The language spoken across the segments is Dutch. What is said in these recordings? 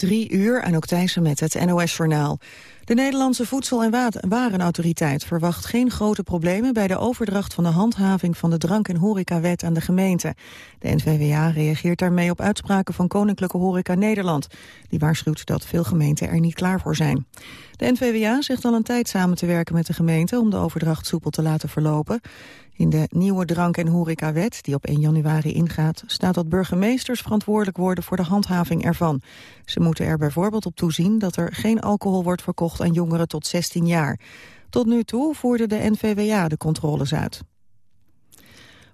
Drie uur, ook Thijssen met het NOS-journaal. De Nederlandse Voedsel- en Warenautoriteit verwacht geen grote problemen bij de overdracht van de handhaving van de drank- en horecawet aan de gemeente. De NVWA reageert daarmee op uitspraken van Koninklijke Horeca Nederland. Die waarschuwt dat veel gemeenten er niet klaar voor zijn. De NVWA zegt al een tijd samen te werken met de gemeente om de overdracht soepel te laten verlopen. In de nieuwe drank- en horecawet, die op 1 januari ingaat, staat dat burgemeesters verantwoordelijk worden voor de handhaving ervan. Ze moeten er bijvoorbeeld op toezien dat er geen alcohol wordt verkocht aan jongeren tot 16 jaar. Tot nu toe voerde de NVWA de controles uit.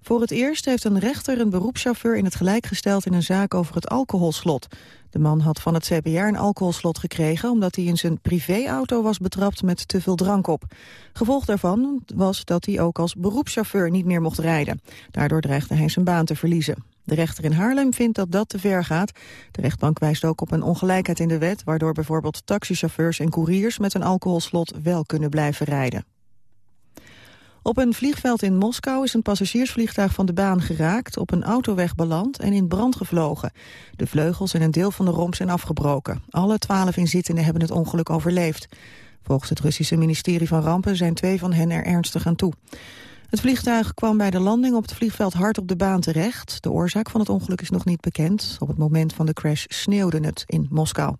Voor het eerst heeft een rechter een beroepschauffeur in het gelijk gesteld in een zaak over het alcoholslot. De man had van het CBR een alcoholslot gekregen omdat hij in zijn privéauto was betrapt met te veel drank op. Gevolg daarvan was dat hij ook als beroepschauffeur niet meer mocht rijden. Daardoor dreigde hij zijn baan te verliezen. De rechter in Haarlem vindt dat dat te ver gaat. De rechtbank wijst ook op een ongelijkheid in de wet... waardoor bijvoorbeeld taxichauffeurs en couriers met een alcoholslot wel kunnen blijven rijden. Op een vliegveld in Moskou is een passagiersvliegtuig van de baan geraakt, op een autoweg beland en in brand gevlogen. De vleugels en een deel van de romp zijn afgebroken. Alle twaalf inzittenden hebben het ongeluk overleefd. Volgens het Russische ministerie van Rampen zijn twee van hen er ernstig aan toe. Het vliegtuig kwam bij de landing op het vliegveld hard op de baan terecht. De oorzaak van het ongeluk is nog niet bekend. Op het moment van de crash sneeuwde het in Moskou.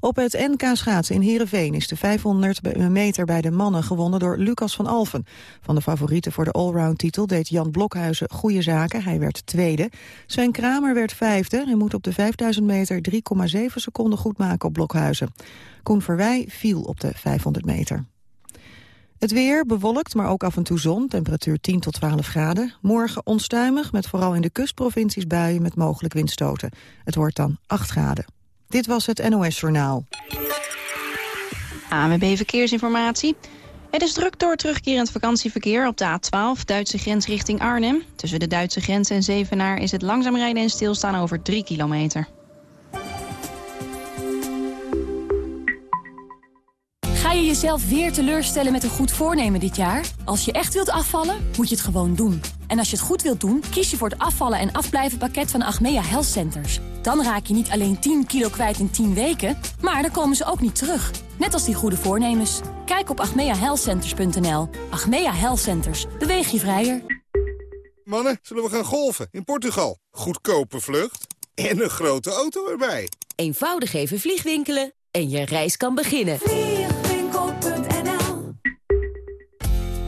Op het NK schaatsen in Heerenveen is de 500 meter bij de mannen gewonnen door Lucas van Alfen. Van de favorieten voor de allround titel deed Jan Blokhuizen goede zaken. Hij werd tweede. Sven Kramer werd vijfde en moet op de 5000 meter 3,7 seconden goed maken op Blokhuizen. Koen Verwij viel op de 500 meter. Het weer bewolkt, maar ook af en toe zon, temperatuur 10 tot 12 graden. Morgen onstuimig, met vooral in de kustprovincies buien met mogelijk windstoten. Het wordt dan 8 graden. Dit was het NOS Journaal. ANWB Verkeersinformatie. Het is druk door terugkerend vakantieverkeer op de A12, Duitse grens richting Arnhem. Tussen de Duitse grens en Zevenaar is het langzaam rijden en stilstaan over 3 kilometer. Je jezelf weer teleurstellen met een goed voornemen dit jaar? Als je echt wilt afvallen, moet je het gewoon doen. En als je het goed wilt doen, kies je voor het afvallen en afblijven pakket van Achmea Health Centers. Dan raak je niet alleen 10 kilo kwijt in 10 weken, maar dan komen ze ook niet terug. Net als die goede voornemens. Kijk op achmeahealthcenters.nl. Achmea Health Centers. Beweeg je vrijer. Mannen, zullen we gaan golfen in Portugal? Goedkope vlucht en een grote auto erbij. Eenvoudig even vliegwinkelen en je reis kan beginnen.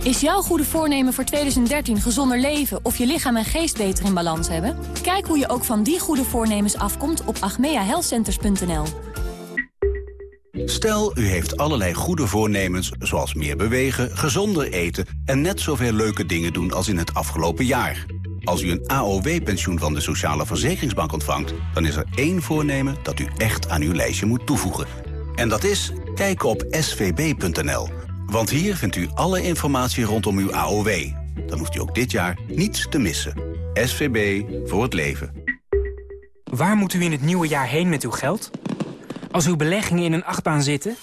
Is jouw goede voornemen voor 2013 gezonder leven of je lichaam en geest beter in balans hebben? Kijk hoe je ook van die goede voornemens afkomt op agmeahealthcenters.nl. Stel, u heeft allerlei goede voornemens, zoals meer bewegen, gezonder eten... en net zoveel leuke dingen doen als in het afgelopen jaar. Als u een AOW-pensioen van de Sociale Verzekeringsbank ontvangt... dan is er één voornemen dat u echt aan uw lijstje moet toevoegen. En dat is kijken op svb.nl. Want hier vindt u alle informatie rondom uw AOW. Dan hoeft u ook dit jaar niets te missen. SVB voor het leven. Waar moet u in het nieuwe jaar heen met uw geld? Als uw beleggingen in een achtbaan zitten?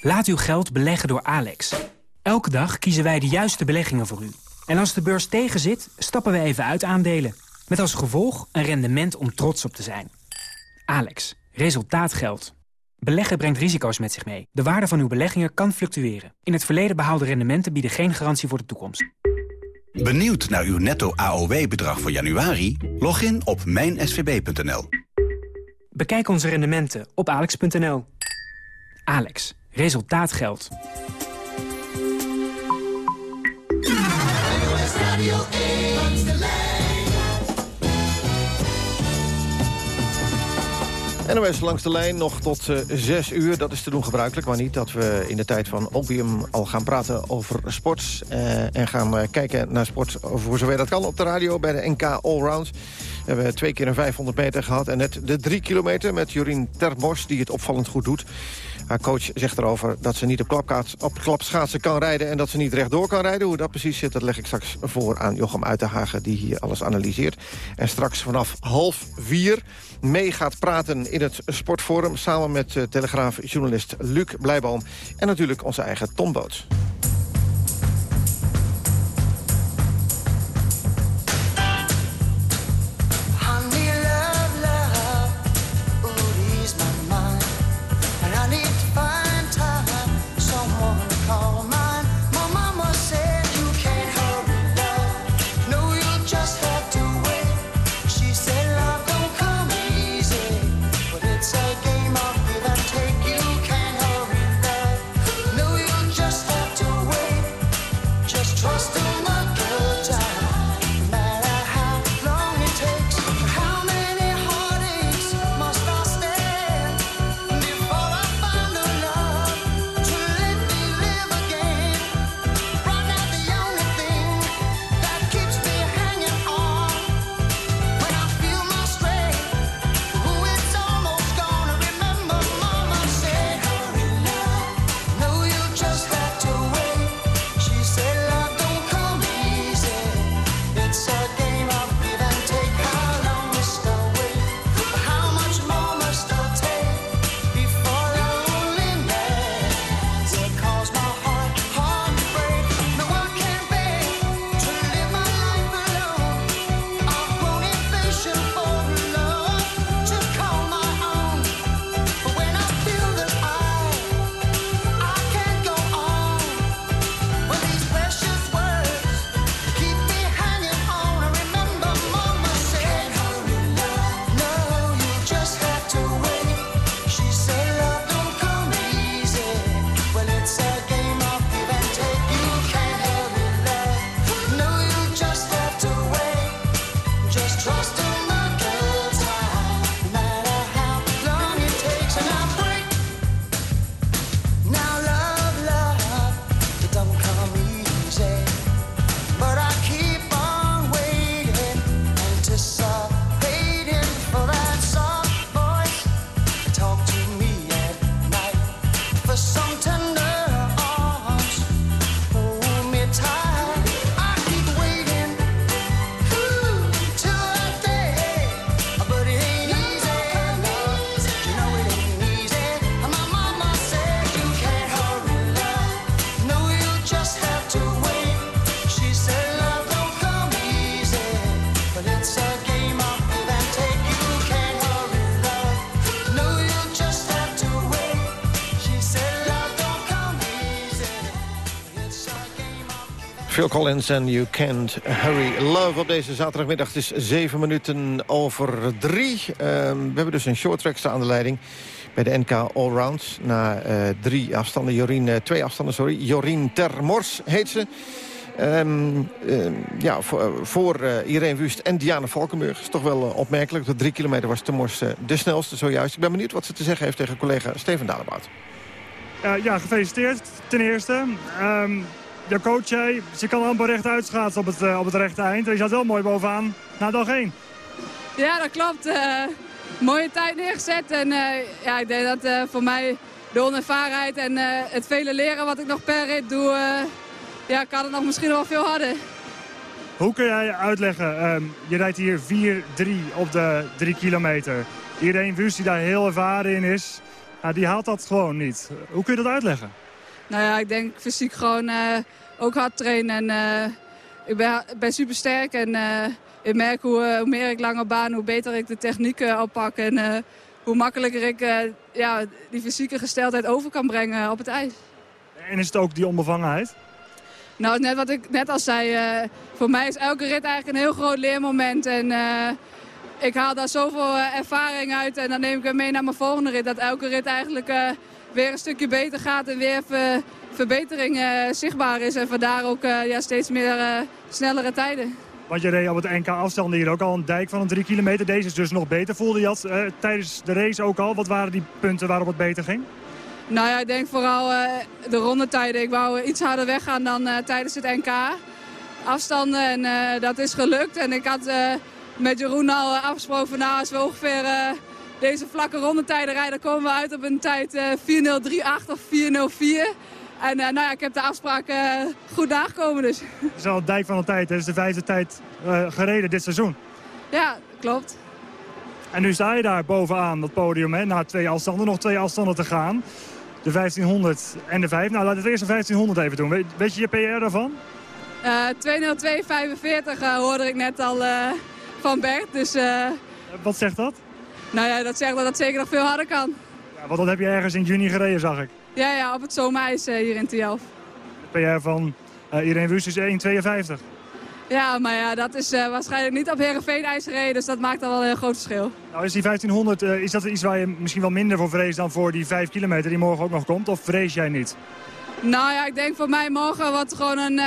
Laat uw geld beleggen door Alex. Elke dag kiezen wij de juiste beleggingen voor u. En als de beurs tegenzit, stappen we even uit aandelen. Met als gevolg een rendement om trots op te zijn. Alex, resultaat geldt. Beleggen brengt risico's met zich mee. De waarde van uw beleggingen kan fluctueren. In het verleden behaalde rendementen bieden geen garantie voor de toekomst. Benieuwd naar uw netto AOW-bedrag voor januari? Log in op mijnsvb.nl. Bekijk onze rendementen op alex.nl. Alex, resultaat geldt. NOS langs de lijn nog tot uh, zes uur. Dat is te doen gebruikelijk, maar niet dat we in de tijd van opium al gaan praten over sport. Uh, en gaan uh, kijken naar sport voor zover dat kan op de radio bij de NK Allround. We hebben twee keer een 500 meter gehad en net de drie kilometer met Jorien Terbos die het opvallend goed doet. Haar coach zegt erover dat ze niet op, klapkaats, op klapschaatsen kan rijden... en dat ze niet rechtdoor kan rijden. Hoe dat precies zit, dat leg ik straks voor aan Jochem Uitenhagen... die hier alles analyseert. En straks vanaf half vier mee gaat praten in het Sportforum... samen met uh, Telegraaf-journalist Luc Blijboom... en natuurlijk onze eigen Tom Boots. Phil Collins en You Can't Hurry Love op deze zaterdagmiddag. Het is zeven minuten over drie. Ehm, we hebben dus een short track aan de leiding bij de NK Allround. Na uh, drie afstanden, Jorien, uh, twee afstanden, sorry. Jorien Termors heet ze. Um, um, ja, voor, uh, Irene Wust en Diana Valkenburg is toch wel opmerkelijk. Op drie kilometer was Termors de snelste zojuist. Ik ben benieuwd wat ze te zeggen heeft tegen collega Steven Dalebout. ja, gefeliciteerd ten eerste. Um, de coach ze kan amper recht schaatsen op het, uh, op het rechte eind. Je zat wel mooi bovenaan na dag 1. Ja, dat klopt. Uh, mooie tijd neergezet. En uh, ja, ik denk dat voor mij de onervarenheid en het vele leren wat ik nog per rit doe... ja, kan het nog misschien wel veel harder. Hoe kun jij uitleggen, um, je rijdt hier 4-3 op de 3 kilometer. Iedereen Wust die daar heel ervaren in is, die haalt dat gewoon niet. Hoe kun je dat uitleggen? Nou ja, ik denk fysiek gewoon ook hard trainen. En, uh, ik ben, ben super sterk en uh, ik merk hoe, hoe, meer ik langer baan, hoe beter ik de techniek oppak. En hoe makkelijker ik ja, die fysieke gesteldheid over kan brengen op het ijs. En is het ook die onbevangenheid? Nou, net wat ik net al zei, voor mij is elke rit eigenlijk een heel groot leermoment. En ik haal daar zoveel ervaring uit en dan neem ik hem mee naar mijn volgende rit. Dat elke rit eigenlijk weer een stukje beter gaat en weer even verbetering uh, zichtbaar is. En vandaar ook uh, ja, steeds meer uh, snellere tijden. Want je reed op het NK afstanden hier ook al een dijk van een drie kilometer. Deze is dus nog beter. Voelde je dat tijdens de race ook al? Wat waren die punten waarop het beter ging? Nou ja, ik denk vooral de rondetijden. Ik wou iets harder weggaan dan tijdens het NK. Afstanden en dat is gelukt. En ik had met Jeroen al afgesproken van nou, als we ongeveer deze vlakke rondetijden rijden, komen we uit op een tijd uh, eh, 4.038 of 4.04. En uh, nou ja, ik heb de afspraak uh, goed nagekomen dus. Het is al een dijk van de tijd. Het is de vijfde tijd gereden dit seizoen. Ja, klopt. En nu sta je daar bovenaan, dat podium, hè, na twee afstanden. Nog twee afstanden te gaan. De 1500 en de 5. Nou, laten we eerst de 1500 even doen. Weet, weet je je PR daarvan? 202,45 hoorde ik net al van Bert. Dus, Wat zegt dat? Nou ja, dat zegt dat het zeker nog veel harder kan. Ja, want dat heb je ergens in juni gereden, zag ik. Ja, ja op het zomerijs uh, hier in Tielf. De PR van uh, Irene Wust is 1,52. Ja, maar ja, dat is uh, waarschijnlijk niet op Heerenveen ijs gereden, dus dat maakt al wel een heel groot verschil. Nou, is die 1500, is dat iets waar je misschien wel minder voor vreest dan voor die 5 kilometer die morgen ook nog komt? Of vrees jij niet? Nou ja, ik denk voor mij morgen wat gewoon een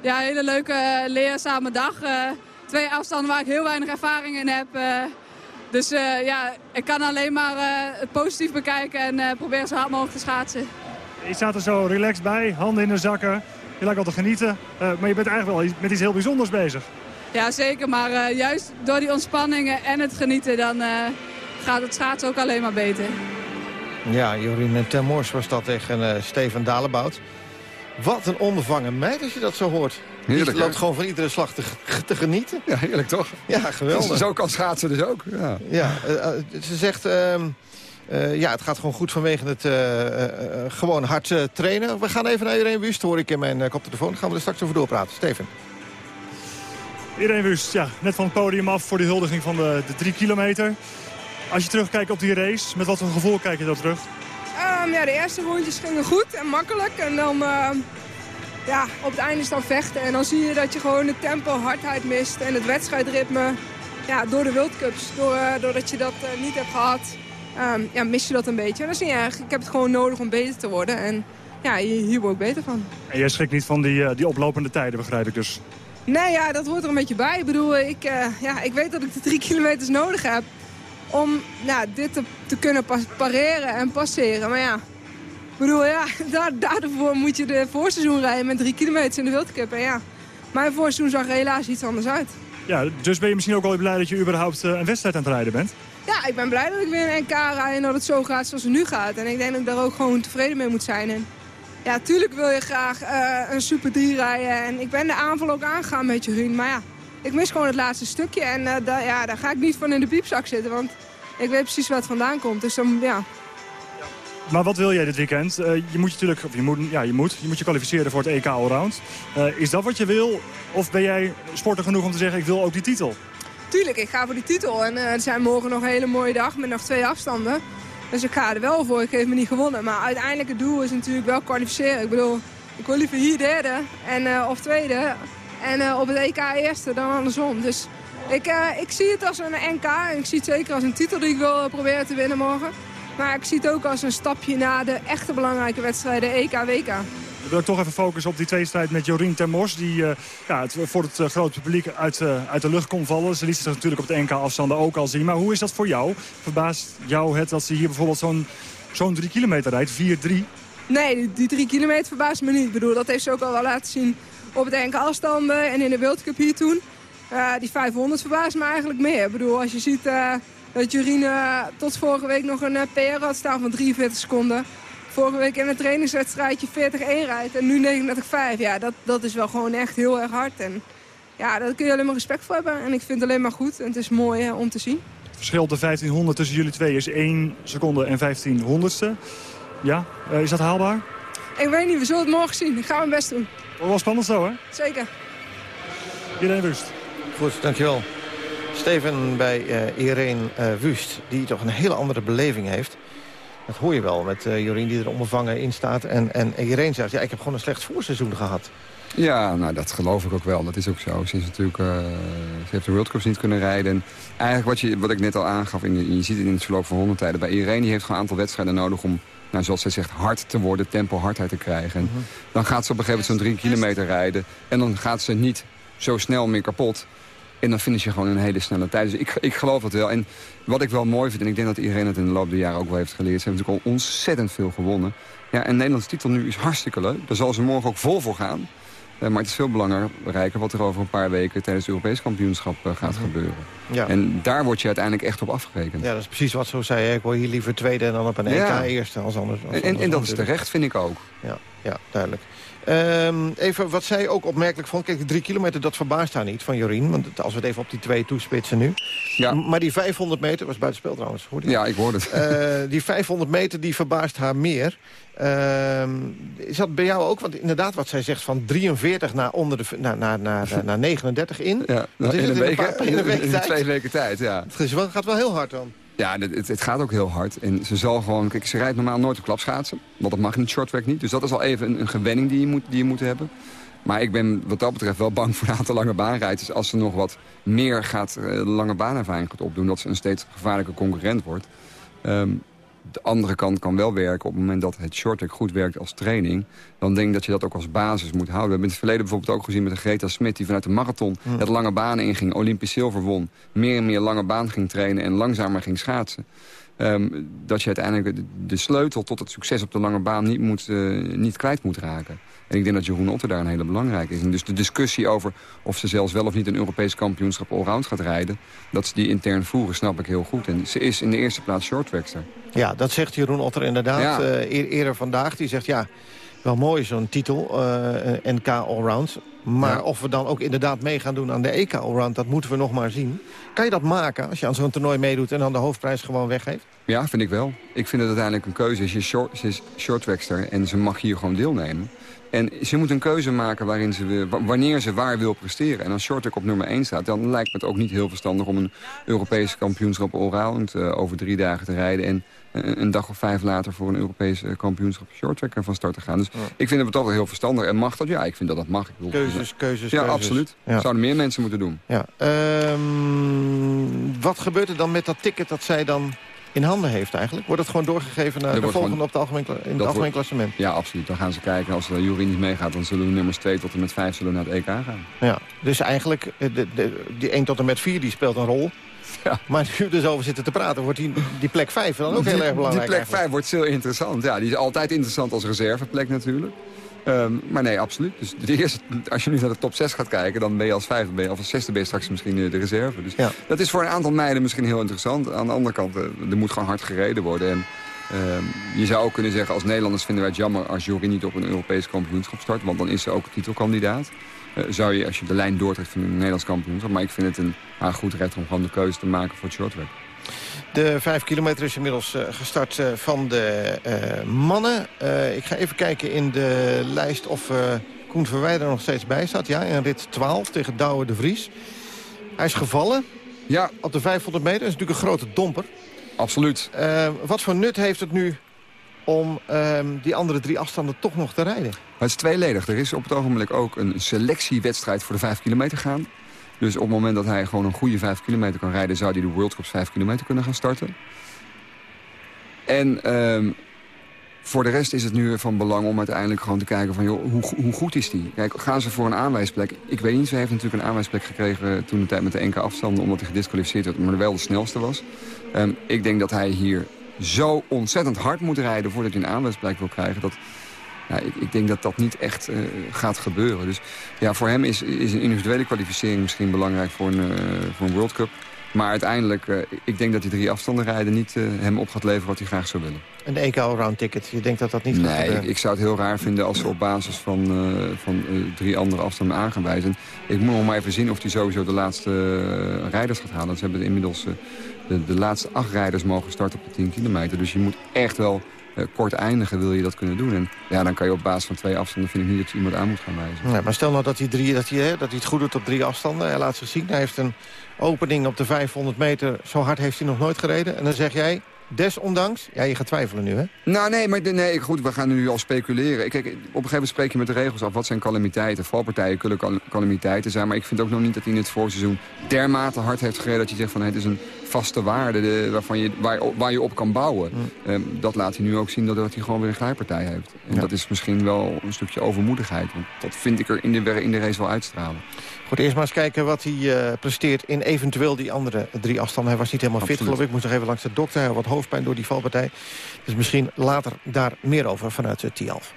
ja, hele leuke leerzame dag. twee afstanden waar ik heel weinig ervaring in heb. Dus uh, ja, ik kan alleen maar uh, het positief bekijken en uh, proberen zo hard mogelijk te schaatsen. Je staat er zo relaxed bij, handen in de zakken. Je lijkt al te genieten, maar je bent eigenlijk wel met iets heel bijzonders bezig. Ja, zeker. Maar juist door die ontspanningen en het genieten, dan gaat het schaatsen ook alleen maar beter. Ja, Jorien Termors was dat tegen Steven Dalebout. Wat een onbevangen meid als je dat zo hoort. Heerlijk, Je loopt gewoon van iedere slag te, te, genieten. Ja, heerlijk toch? Ja, geweldig. Zo kan schaatsen dus ook. Ja, ja uh, ze zegt... Uh, uh, ja, het gaat gewoon goed vanwege het gewoon hard trainen. We gaan even naar Irene Wust, hoor ik in mijn koptelefoon. Gaan we er straks over doorpraten. Steven. Irene Wust, ja, net van het podium af voor de huldiging van de, de drie kilometer. Als je terugkijkt op die race, met wat voor gevoel kijk je daar terug? Ja, de eerste rondjes gingen goed en makkelijk. En dan ehm, ja, op het einde is dan vechten. En dan zie je dat je gewoon het tempo, hardheid mist en het wedstrijdritme. Ja, door de World Cups, door, uh, doordat je dat uh, niet hebt gehad, um, ja, mis je dat een beetje. dat is niet erg. Ik heb het gewoon nodig om beter te worden. En ja, hier word ik beter van. En jij schrikt niet van die, uh, die oplopende tijden, begrijp ik dus? Nee, ja, dat hoort er een beetje bij. Ik bedoel, ik, ja, ik weet dat ik de drie kilometers nodig heb om nou, dit te, te kunnen pareren en passeren. Maar ja, ik bedoel, ja, daar, daarvoor moet je de voorseizoen rijden met drie kilometer in de World Cup. En ja, mijn voorseizoen zag er helaas iets anders uit. Ja, dus ben je misschien ook wel blij dat je überhaupt eh, een wedstrijd aan het rijden bent? Ja, ik ben blij dat ik weer een NK rijd en dat het zo gaat zoals het nu gaat. En ik denk dat ik daar ook gewoon tevreden mee moet zijn. En ja, tuurlijk wil je graag uh, een Super 3 rijden. En ik ben de aanval ook aangegaan met Jeroen. Maar ja, ik mis gewoon het laatste stukje. En uh, da ja, daar ga ik niet van in de piepzak zitten. Want ik weet precies waar het vandaan komt. Dus dan, ja, maar wat wil jij dit weekend? Uh, je moet je natuurlijk, of je moet, ja, je moet, je moet je kwalificeren voor het EK Allround. Uh, is dat wat je wil? Of ben jij sporter genoeg om te zeggen, ik wil ook die titel? Tuurlijk, ik ga voor die titel. En er zijn morgen nog een hele mooie dag met nog twee afstanden. Dus ik ga er wel voor. Ik heb me niet gewonnen. Maar uiteindelijk het doel is natuurlijk wel kwalificeren. Ik bedoel, Ik wil liever hier derde en, of tweede en op het EK eerste dan andersom. Dus ik, ik zie het als een NK en ik zie het zeker als een titel die ik wil proberen te winnen morgen. Maar ik zie het ook als een stapje naar de echte belangrijke wedstrijden EK, WK. Ik wil toch even focussen op die tweestrijd met Jorien Termors. Die uh, ja, het, voor het uh, grote publiek uit, uh, uit de lucht kon vallen. Ze liet zich natuurlijk op het NK afstanden ook al zien. Maar hoe is dat voor jou? Verbaast jou het dat ze hier bijvoorbeeld zo'n zo'n drie kilometer rijdt, 4-3? Nee, die drie kilometer verbaast me niet. Ik bedoel, dat heeft ze ook al wel laten zien op het NK afstanden en in de World Cup hier toen. die 500 verbaast me eigenlijk meer. Ik bedoel, als je ziet dat Jorine tot vorige week nog een PR had staan van 43 seconden vorige week in een trainingswedstrijdje 40-1 rijdt en nu 39-5. Ja, dat, dat is wel gewoon echt heel erg hard. En ja, daar kun je alleen maar respect voor hebben. En ik vind het alleen maar goed. En het is mooi om te zien. Het verschil de 1500 tussen jullie twee is 1 seconde en 15 honderdste. Ja, uh, is dat haalbaar? Ik weet niet, we zullen het morgen zien. Ik ga mijn best doen. Wel spannend zo, hè? Zeker. Iedereen Wust. Goed, dankjewel. Steven bij uh, Irene uh, Wust, die toch een hele andere beleving heeft. Dat hoor je wel met uh, Jorien die er onbevangen in staat. En, en Irene zegt, ja, ik heb gewoon een slecht voorseizoen gehad. Ja, nou, dat geloof ik ook wel. Dat is ook zo. Ze, is natuurlijk, uh, ze heeft de World Cups niet kunnen rijden. En eigenlijk wat, je, wat ik net al aangaf, in, je ziet het in het verloop van honderdtijden... bij Irene die heeft gewoon een aantal wedstrijden nodig om, nou, zoals zij zegt, hard te worden, tempo hardheid te krijgen. En mhm. Dan gaat ze op een gegeven moment zo'n drie kilometer rijden. En dan gaat ze niet zo snel meer kapot. En dan finish je gewoon een hele snelle tijd. Dus ik, ik geloof dat wel. En wat ik wel mooi vind, en ik denk dat iedereen het in de loop der jaren ook wel heeft geleerd... ze hebben natuurlijk al ontzettend veel gewonnen. Ja, en Nederlands titel nu is hartstikke leuk. Daar zal ze morgen ook vol voor gaan. Uh, maar het is veel belangrijker wat er over een paar weken... tijdens het Europees kampioenschap uh, gaat mhm. gebeuren. Ja. En daar word je uiteindelijk echt op afgerekend. Ja, dat is precies wat zo zei. Ik wil hier liever tweede dan op een EK eerste. Als anders, als en, en dat is terecht, vind ik ook. Ja, ja duidelijk. Um, even wat zij ook opmerkelijk vond. Kijk, de drie kilometer, dat verbaast haar niet van Jorien. Want als we het even op die twee toespitsen nu. Ja. Maar die 500 meter, was buitenspel trouwens. Hoorde je? Ja, ik hoorde het. Uh, die 500 meter, die verbaast haar meer. Uh, is dat bij jou ook? Want inderdaad, wat zij zegt van 43 naar, onder de, naar, naar, naar, naar 39 in. Ja, dat is in, een week, in, een week in twee weken tijd, ja. Het gaat wel heel hard dan. Ja, het, het, gaat ook heel hard. En ze zal gewoon... Kijk, ze rijdt normaal nooit op klapschaatsen. Want dat mag in het shorttrack niet. Dus dat is al even een, een gewenning die je, moet, die je moet hebben. Maar ik ben wat dat betreft wel bang voor een aantal lange baanrijders. Als ze nog wat meer gaat, uh, lange baanervaring gaat opdoen. Dat ze een steeds gevaarlijke concurrent wordt. Um, de andere kant kan wel werken op het moment dat het shorttrack goed werkt als training. Dan denk ik dat je dat ook als basis moet houden. We hebben in het verleden bijvoorbeeld ook gezien met de Greta Smit... die vanuit de marathon het lange baan inging, Olympisch zilver won... meer en meer lange baan ging trainen en langzamer ging schaatsen. Ehm, dat je uiteindelijk de, sleutel tot het succes op de lange baan niet, moet, uh, niet kwijt moet raken. En ik denk dat Jeroen Otter daar een hele belangrijke is. En dus de discussie over of ze zelfs wel of niet een Europees kampioenschap allround gaat rijden... dat ze die intern voeren, snap ik heel goed. En ze is in de eerste plaats shorttrackster. Ja, dat zegt Jeroen Otter inderdaad ja. uh, eerder vandaag. Die zegt, ja, wel mooi zo'n titel, uh, eh, NK Allround. Maar of we dan ook inderdaad mee gaan doen aan de EK Allround... dat moeten we nog maar zien. Kan je dat maken als je aan zo'n toernooi meedoet... en dan de hoofdprijs gewoon weggeeft? Ja, vind ik wel. Ik vind het uiteindelijk een keuze. Ze is, short, ze is shorttrackster en ze mag hier gewoon deelnemen. En ze moet een keuze maken waarin ze, wanneer ze waar wil presteren. En als Shortek op nummer 1 staat, dan lijkt me het ook niet heel verstandig... om een Europese kampioenschap allround uh, over drie dagen te rijden... en een dag of vijf later voor een Europese kampioenschap shorttracker van start te gaan. Dus ik vind het toch wel heel verstandig. En mag dat? Ja, ik vind dat dat mag. Ik keuzes, keuzes, Ja, absoluut. Ja. Zouden meer mensen moeten doen. Ja. Um, wat gebeurt er dan met dat ticket dat zij dan in handen heeft eigenlijk? Wordt het gewoon doorgegeven naar de volgende op het algemeen, in het algemeen klassement? Ja, absoluut. Dan gaan ze kijken. Als de jury niet meegaat, dan zullen de nummers 2 tot en met 5 zullen naar het EK gaan. Ja, dus eigenlijk, eh, de, de, die 1 tot en met 4 die speelt een rol. Ja. Maar nu dus over zitten te praten, wordt die, die plek 5 dan ook heel erg belangrijk. Die plek 5 wordt heel interessant. Ja, die is altijd interessant als reserveplek natuurlijk. Ehm, maar nee, absoluut. Dus de eerste, als je nu naar de top 6 gaat kijken... dan ben je als vijfde ben je, of als zesde ben je straks misschien eh, de reserve. Dus dat is voor een aantal meiden misschien heel interessant. Aan de andere kant, uh, er moet gewoon hard gereden worden. En ehm, je zou ook kunnen zeggen, als Nederlanders vinden wij het jammer... als Jorie niet op een Europees kampioenschap start. Want dan is ze ook titelkandidaat. Uh, zou je, als je de lijn doortrekt van een Nederlands kampioenschap. Maar ik vind het een haar goed recht om gewoon de keuze te maken voor het shorttrack. De vijf kilometer is inmiddels uh, gestart uh, van de uh, mannen. ik ga even kijken in de lijst of Koen Verwijder nog steeds bij staat. Ja, in rit 12 tegen Douwe de Vries. Hij is gevallen. Ja. Op de 500 meter. Dat is natuurlijk een grote domper. Absoluut. wat voor nut heeft het nu om ehm, die andere drie afstanden toch nog te rijden? het is tweeledig. Er is op het ogenblik ook een selectiewedstrijd voor de 5 kilometer gaan. Dus op het moment dat hij gewoon een goede 5 kilometer kan rijden... zou hij de World Cup 5 kilometer kunnen gaan starten. En um, voor de rest is het nu van belang om uiteindelijk gewoon te kijken van... Joh, hoe, hoe goed is die? Kijk, gaan ze voor een aanwijsplek? Ik weet niet, ze heeft natuurlijk een aanwijsplek gekregen... toen de tijd met de enkele afstanden, omdat hij gedisqualificeerd werd... maar wel de snelste was. Um, ik denk dat hij hier zo ontzettend hard moet rijden... voordat hij een aanwijsplek wil krijgen... Dat, ja, ik, ik, denk dat dat niet echt uh, gaat gebeuren. Dus ja, voor hem is, is een individuele kwalificering misschien belangrijk voor een, uh, voor een World Cup. Maar uiteindelijk, uh, ik denk dat die drie afstanden rijden niet hem op gaat leveren wat hij graag zou willen. Een EK Allround ticket, je denkt dat dat niet nee, gaat Nee, ik, ik, zou het heel raar vinden als ze op basis van, van drie andere afstanden aan gaan wijzen. Ik moet nog maar even zien of hij sowieso de laatste rijders gaat halen. Ze hebben inmiddels de, laatste acht rijders mogen starten op de 10 kilometer. Dus je moet echt wel uh, kort eindigen wil je dat kunnen doen. En ja, dan kan je op basis van twee afstanden vind ik niet dat je iemand aan moet gaan wijzen. Maar stel nou dat hij, drie, dat, hij, hè, dat hij het goed doet op drie afstanden. Hij laat zich zien, hij heeft een opening op de 500 meter. Zo hard heeft hij nog nooit gereden. En dan zeg jij, desondanks... Ja, je gaat twijfelen nu, hè? Nou, nee, maar nee, goed, we gaan nu al speculeren. Kijk, op een gegeven moment spreek je met de regels af. Wat zijn calamiteiten? Valpartijen kunnen calamiteiten zijn. Maar ik vind ook nog niet dat hij in het voorseizoen dermate hard heeft gereden... dat je zegt van het is een vaste waarde de, waarvan je, waar, waar, je op kan bouwen. Mm. Um, dat laat hij nu ook zien dat, dat hij gewoon weer een glijpartij heeft. En ja. dat is misschien wel een stukje overmoedigheid. Want dat vind ik er in de, in de race wel uitstralen. Goed, eerst maar eens kijken wat hij uh, presteert in eventueel die andere drie afstanden. Hij was niet helemaal Absoluut. fit, geloof ik. Moest nog even langs de dokter. Hij had wat hoofdpijn door die valpartij. Dus misschien later daar meer over vanuit uh, Tialf.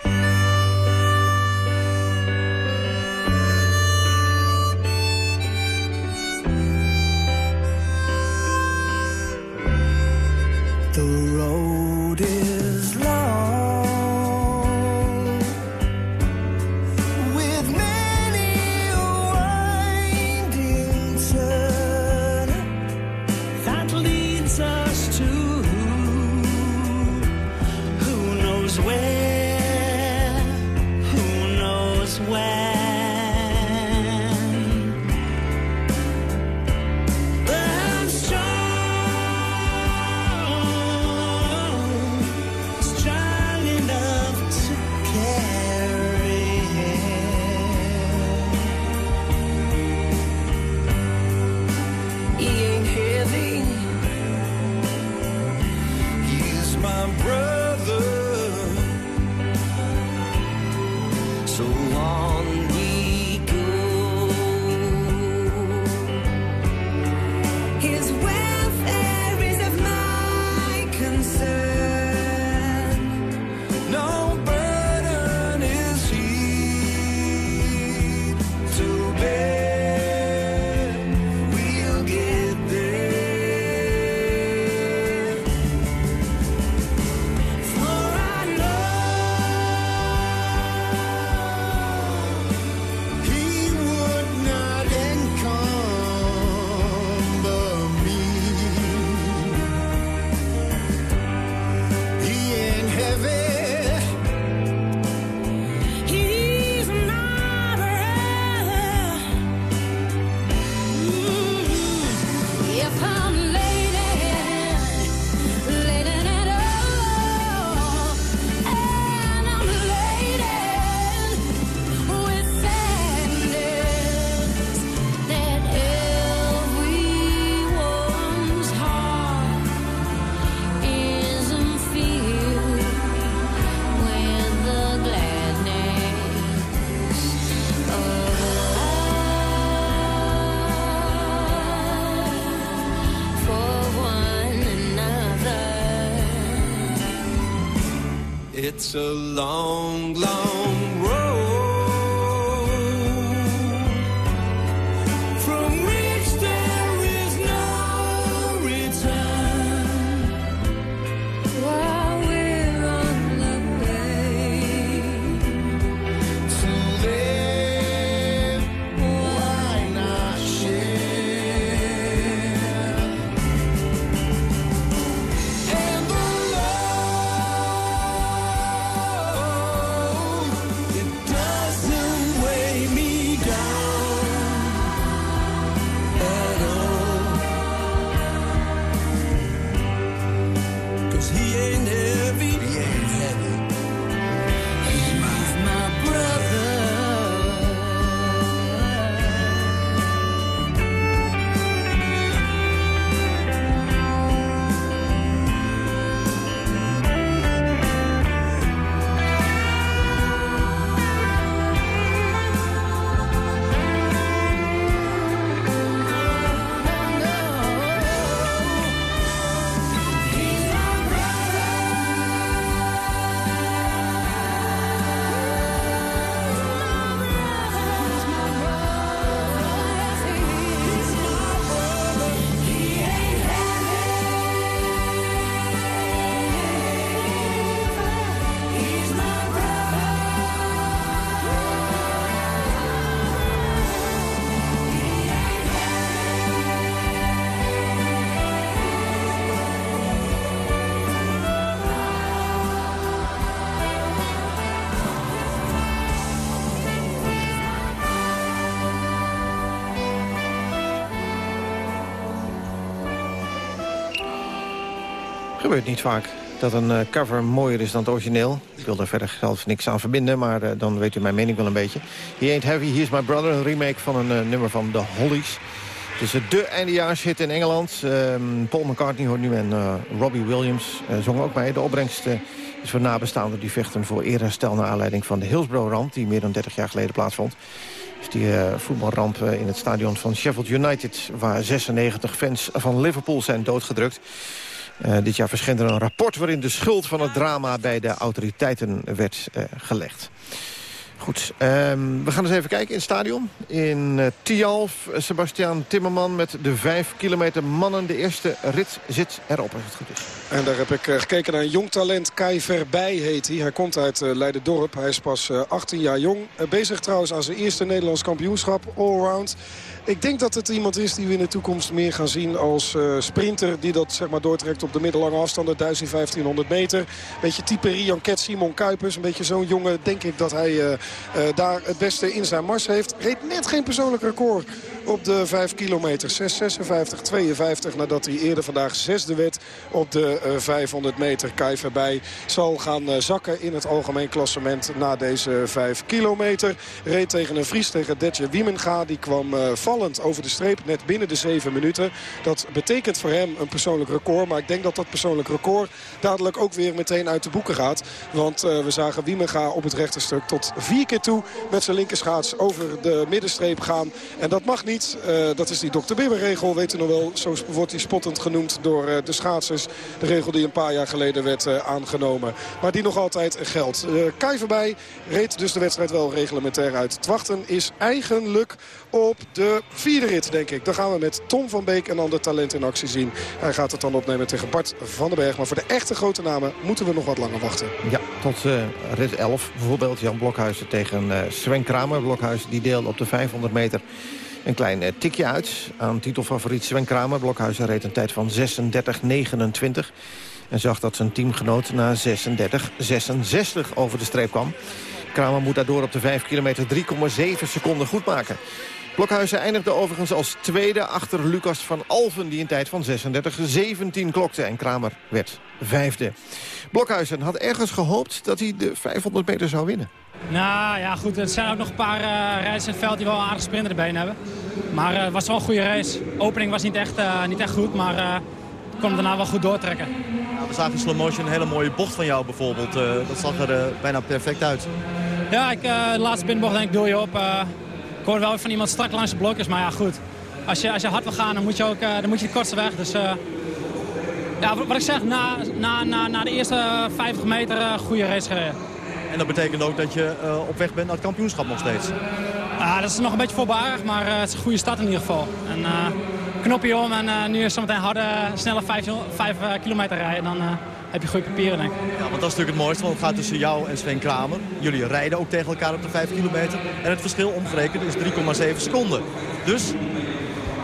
Gebeurt niet vaak dat een eh, cover mooier is dan het origineel. Ik wil er verder zelfs niks aan verbinden, maar uh, dan weet u mijn mening wel een beetje. He Ain't Heavy, Here's My Brother, een remake van een uh, nummer van The Hollies. Het is de eindejaarshit in Engeland. Ehm, Paul McCartney hoort nu en Robbie Williams zong ook bij. De opbrengst is voor nabestaanden die vechten voor eerherstel... naar aanleiding van de Hillsborough-ramp... die meer dan 30 jaar geleden plaatsvond. Dus die voetbalramp in het stadion van Sheffield United... waar 96 fans van Liverpool zijn doodgedrukt. Uh, dit jaar verscheen er een rapport waarin de schuld van het drama bij de autoriteiten werd uh, gelegd. Goed, um, we gaan eens even kijken in het stadion. In uh, Tialf, Sebastian Timmerman met de 5 kilometer mannen. De eerste rit zit erop, als het goed is. En daar heb ik gekeken naar een jong talent. Kai Verbij heet hij. Hij komt uit Leiden-Dorp. Hij is pas 18 jaar jong. bezig trouwens aan zijn eerste Nederlands kampioenschap. Allround. Ik denk dat het iemand is die we in de toekomst meer gaan zien als sprinter. Die dat zeg maar, doortrekt op de middellange afstanden. 1500 meter. Beetje type Rian Ket, Simon Kuipers. Een beetje zo'n jongen denk ik dat hij daar het beste in zijn mars heeft. Reed net geen persoonlijk record op de 5 kilometer. 6,56, 52 nadat hij eerder vandaag zesde werd op de 500 meter. Kai voorbij zal gaan zakken in het algemeen klassement na deze 5 kilometer. Reed tegen een Fries, tegen Detje Wiemenga. Die kwam vallend over de streep, net binnen de 7 minuten. Dat betekent voor hem een persoonlijk record. Maar ik denk dat dat persoonlijk record dadelijk ook weer meteen uit de boeken gaat. Want we zagen Wiemenga op het rechterstuk tot vier keer toe met zijn linkerschaats over de middenstreep gaan. En dat mag niet. Dat is die Dr. Bibber regel, weet u nog wel. Zo wordt die spottend genoemd door de schaatsers. De regel die een paar jaar geleden werd aangenomen. Maar die nog altijd geldt. Kai voorbij reed dus de wedstrijd wel reglementair uit. Wachten is eigenlijk op de vierde rit, denk ik. Dan gaan we met Tom van Beek een ander talent in actie zien. Hij gaat het dan opnemen tegen Bart van den Berg. Maar voor de echte grote namen moeten we nog wat langer wachten. Ja, tot uh, rit 11 bijvoorbeeld. Jan Blokhuizen tegen Sven Kramer. Blokhuizen die deelde op de 500 meter een klein uh, tikje uit. Aan titelfavoriet Sven Kramer. Blokhuizen reed een tijd van 36-29. En zag dat zijn teamgenoot na 36-66 over de streep kwam. Kramer moet daardoor op de 5 kilometer 3,7 seconden goed maken. Blokhuizen eindigde overigens als tweede achter Lucas van Alven... die een tijd van 36-17 klokte en Kramer werd vijfde. Blokhuizen had ergens gehoopt dat hij de 500 meter zou winnen. Nou ja, goed. Er zijn ook nog een paar uh, rijders in het veld die wel een aardig sprinter erbij hebben. Maar uh, het was wel een goede race. De opening was niet echt, uh, niet echt goed, maar uh, kon daarna wel goed doortrekken. Ja, we zagen in slow motion een hele mooie bocht van jou bijvoorbeeld. dat zag er bijna perfect uit. Ja, ik, de laatste binnenbocht denk ik doe je op. Ik hoorde wel van iemand strak langs de blokjes, maar ja goed. Als je, als je hard wil gaan, dan moet je, ook, uh, dan moet je de kortste weg. Dus uh, ja, wat ik zeg, na, na, na, na de eerste 50 meter uh, goede race gereden. En dat betekent ook dat je op weg bent naar het kampioenschap nog steeds? Ja, dat is nog een beetje voorbarig, maar het is een goede start in ieder geval. En, knopje om en nu is zometeen harde, snelle 5 kilometer rijden. Dan, heb je goede papieren, denk ik. Ja, want dat is natuurlijk het mooiste, want het gaat tussen jou en Sven Kramer. Jullie rijden ook tegen elkaar op de 5 kilometer. En het verschil omgerekend is 3,7 seconden. Dus...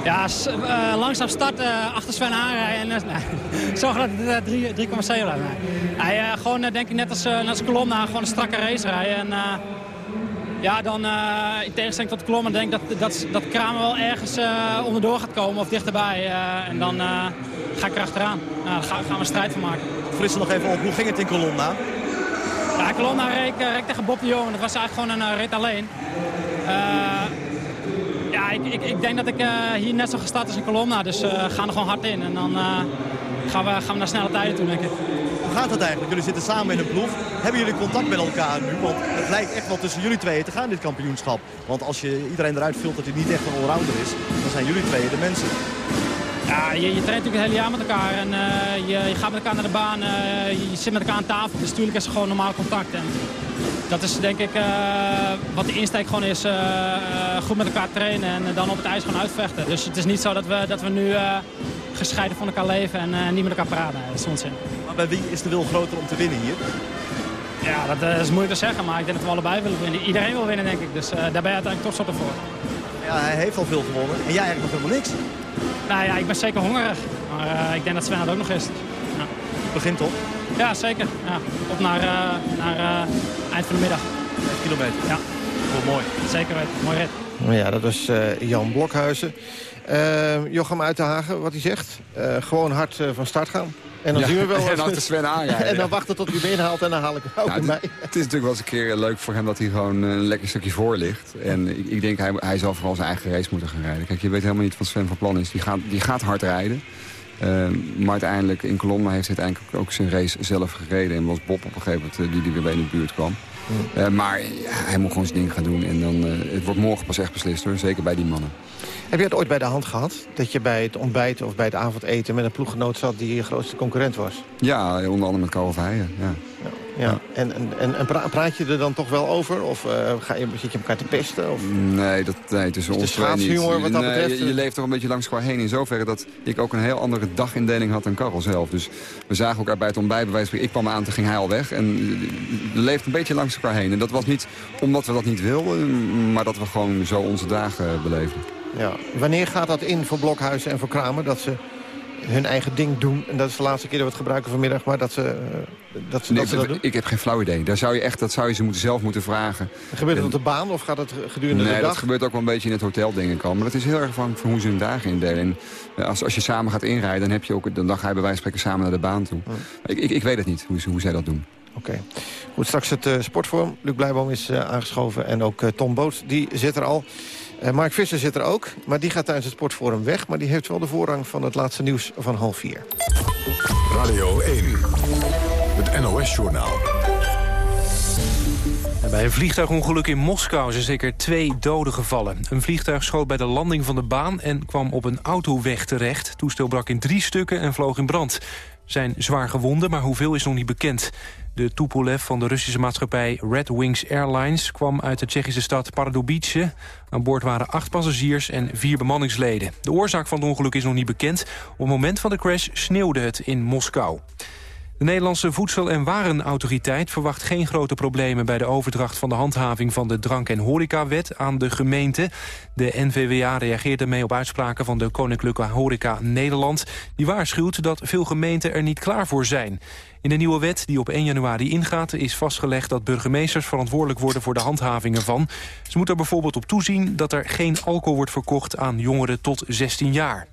Ja, uh, langzaam starten, uh, achter Sven aanrijden en uh, nee, zorgen dat het 3,7 blijft. Nee. Hij, gewoon denk ik net als, net als Colonna, gewoon een strakke race rijden. En, ja, dan in tegenstelling tot Colonna denk ik dat, dat, dat Kramer wel ergens onderdoor gaat komen of dichterbij. en dan ga ik erachteraan. Nou, daar gaan we een strijd van maken frissen nog even op. Hoe ging het in Colonna? Ja, Colonna reed, eh, reed tegen Bob de Jong. Dat was eigenlijk gewoon een uh, rit alleen. Uh, ja, ik, ik, ik, denk dat ik hier net zo gestart als in Colonna. Dus we gaan er gewoon hard in. En dan gaan, we, gaan we naar snelle tijden toe, denk ik. Hoe gaat het eigenlijk? Jullie zitten samen in een ploeg. Hebben jullie contact met elkaar nu? Want het lijkt echt wel tussen jullie tweeën te gaan, dit kampioenschap. Want als je iedereen eruit vult dat hij niet echt een allrounder is... dan zijn jullie tweeën de mensen. Ja, je, je traint natuurlijk het hele jaar met elkaar en uh, je, je, gaat met elkaar naar de baan, uh, je, zit met elkaar aan tafel. Dus natuurlijk is er gewoon normaal contact. En dat is denk ik uh, wat de insteek gewoon is, goed met elkaar trainen en dan op het ijs gewoon uitvechten. Dus het is niet zo dat we, dat we nu gescheiden van elkaar leven en niet met elkaar praten. Dat is onzin. Maar bij wie is de wil groter om te winnen hier? Ja, dat is moeilijk te zeggen, maar ik denk dat we allebei willen winnen. Iedereen wil winnen, denk ik. Dus daar ben je uiteindelijk toch zo voor. Ja, hij heeft al veel gewonnen en jij eigenlijk nog helemaal niks. Nou ja, ik ben zeker hongerig. Maar uh, ik denk dat Sven dat ook nog is. Ja. Begint toch? Ja, zeker. Ja. Op naar, uh, naar uh, eind van de middag. 5 kilometer? Ja. Mooi. Zeker weten. Mooi rit. Ja, dat is Jan Blokhuizen. Uh, Jochem Uitenhagen, wat hij zegt. Uh, gewoon hard uh, van start gaan. En dan ja, zien we wel... En dan de Sven aanrijden. en dan wachten tot hij binnenhaalt en dan haal ik hem ook nou, bij. Het is natuurlijk wel eens een keer leuk voor hem dat hij gewoon een lekker stukje voor ligt. En ik, ik denk hij, hij zal vooral zijn eigen race moeten gaan rijden. Kijk, je weet helemaal niet wat Sven van plan is. Die gaat, die gaat hard rijden. Uh, maar uiteindelijk in Colomna heeft hij uiteindelijk ook zijn race zelf gereden. En was Bob op een gegeven moment die, die weer bij in de buurt kwam. Mm. Uh, maar hij moet gewoon zijn ding gaan doen. En dan, het wordt morgen pas echt beslist hoor. Zeker bij die mannen. Heb je het ooit bij de hand gehad? Dat je bij het ontbijten of bij het avondeten met een ploeggenoot zat die je grootste concurrent was? Ja, onder andere met Karel Verheijen, ja. Ja, ja. En, en, en praat je er dan toch wel over? Of uh, ga je, zit je elkaar te pesten? Of? Nee, dat, nee, tussen ons twee niet. wat dat nee, betreft? Je, je, leeft toch een beetje langs elkaar heen in zoverre dat ik ook een heel andere dagindeling had dan Karel zelf. Dus we zagen elkaar bij het ontbijt. Bij wijze van, ik kwam aan, toen ging hij al weg. En je leeft een beetje langs elkaar heen. En dat was niet omdat we dat niet wilden, maar dat we gewoon zo onze dagen beleefden. Ja. Wanneer gaat dat in voor Blokhuizen en voor Kramer? Dat ze hun eigen ding doen. En dat is de laatste keer dat we het gebruiken vanmiddag. Maar dat ze, uh, dat, ze, nee, dat, ze dat doen? Ik heb geen flauw idee. Daar zou je echt, dat zou je ze moeten zelf moeten vragen. Gebeurt het op de baan of gaat het gedurende nee, de dag? dat gebeurt ook wel een beetje in het hotel dingen komen. Maar dat is heel erg van, van hoe ze hun dagen indelen. En als, als je samen gaat inrijden, dan, heb je ook, dan ga je bij wijze van spreken samen naar de baan toe. Ik, ik, ik weet het niet, hoe, hoe zij dat doen. Oké. Okay. Goed, straks het uh, sportvorm. Luc Blijboom is uh, aangeschoven en ook Tom Boot, die zit er al. Uh, Mark Visser zit er ook, maar die gaat tijdens het sportforum weg. Maar die heeft wel de voorrang van het laatste nieuws van half vier. Radio 1, het NOS-journaal. Bij een vliegtuigongeluk in Moskou zijn zeker twee doden gevallen. Een vliegtuig schoot bij de landing van de baan en kwam op een autoweg terecht. Het toestel brak in drie stukken en vloog in brand. zijn zwaar gewonden, maar hoeveel is nog niet bekend. De Tupolev van de Russische maatschappij Red Wings Airlines... kwam uit de Tsjechische stad Pardubice. Aan boord waren acht passagiers en vier bemanningsleden. De oorzaak van het ongeluk is nog niet bekend. Op het moment van de crash sneeuwde het in Moskou. De Nederlandse Voedsel- en Warenautoriteit verwacht geen grote problemen bij de overdracht van de handhaving van de drank- en horecawet aan de gemeente. De NVWA reageert ermee op uitspraken van de Koninklijke Horeca Nederland. Die waarschuwt dat veel gemeenten er niet klaar voor zijn. In de nieuwe wet die op 1 januari ingaat is vastgelegd dat burgemeesters verantwoordelijk worden voor de handhaving ervan. Ze moeten er bijvoorbeeld op toezien dat er geen alcohol wordt verkocht aan jongeren tot 16 jaar.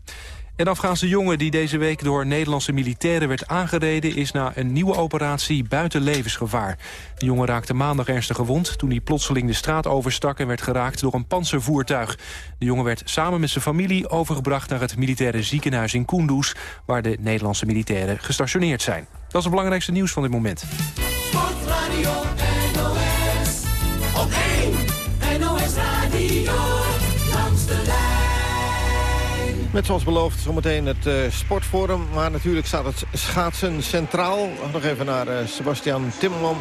Een Afghaanse jongen die deze week door Nederlandse militairen werd aangereden... is na een nieuwe operatie buiten levensgevaar. De jongen raakte maandag ernstig gewond toen hij plotseling de straat overstak... en werd geraakt door een panzervoertuig. De jongen werd samen met zijn familie overgebracht naar het militaire ziekenhuis in Kunduz... waar de Nederlandse militairen gestationeerd zijn. Dat is het belangrijkste nieuws van dit moment. Sportradio NOS, op 1 NOS Radio, Met zoals beloofd zometeen het uh, sportforum. Maar natuurlijk staat het schaatsen centraal. Nog even naar uh, Sebastian Timmerman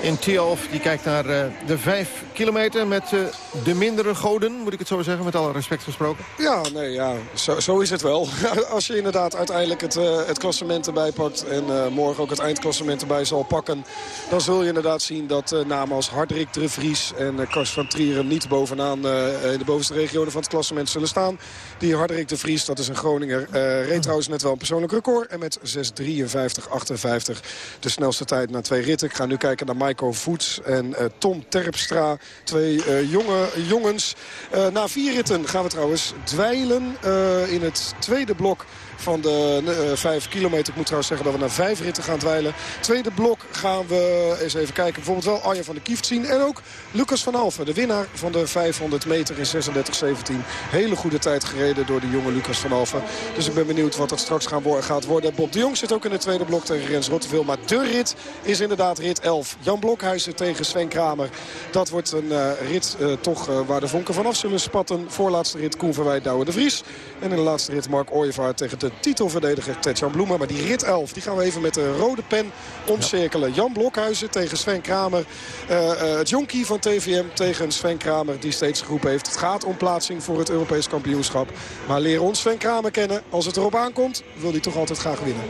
in Tialf. Die kijkt naar uh, de vijf kilometer met uh, de mindere goden, moet ik het zo zeggen, met alle respect gesproken. Ja, nee, ja, zo, zo is het wel. Als je inderdaad uiteindelijk het, uh, het klassement erbij pakt en morgen ook het eindklassement erbij zal pakken, dan zul je inderdaad zien dat namen als Hardrik de Vries en Kars van Trieren niet bovenaan in de bovenste regionen van het klassement zullen staan. Die Hardrik de Vries, dat is een Groninger, reed trouwens net wel een persoonlijk record en met 6.53.58 de snelste tijd na twee ritten. Ik ga nu kijken naar Maiko Voets en uh, Tom Terpstra. Twee uh, jonge jongens. Uh, na vier ritten gaan we trouwens dweilen in het tweede blok van de uh, vijf kilometer. Ik moet trouwens zeggen dat we naar vijf ritten gaan dweilen. Tweede blok gaan we eens even kijken. Bijvoorbeeld wel Arjen van der Kieft zien. En ook Lucas van Alphen, de winnaar van de 500 meter in 36-17. Hele goede tijd gereden door de jonge Lucas van Alphen. Dus ik ben benieuwd wat er straks gaan gaat worden. Bob de Jong zit ook in het tweede blok tegen Rens Rotteveel. Maar de rit is inderdaad rit 11. Jan Blokhuizen tegen Sven Kramer. Dat wordt een uh, rit uh, toch waar de vonken vanaf zullen spatten. Voorlaatste rit Koen Verwijt Douwe de Vries. En in de laatste rit Mark Ooyevaart tegen de titelverdediger Tetjan Bloemen. Maar die rit 11 die gaan we even met de rode pen omcirkelen. Jan Blokhuizen tegen Sven Kramer. Uh, uh, het jonkie van TVM tegen Sven Kramer die steeds geroepen heeft. Het gaat om plaatsing voor het Europees kampioenschap. Maar leer ons Sven Kramer kennen. Als het erop aankomt wil hij toch altijd graag winnen.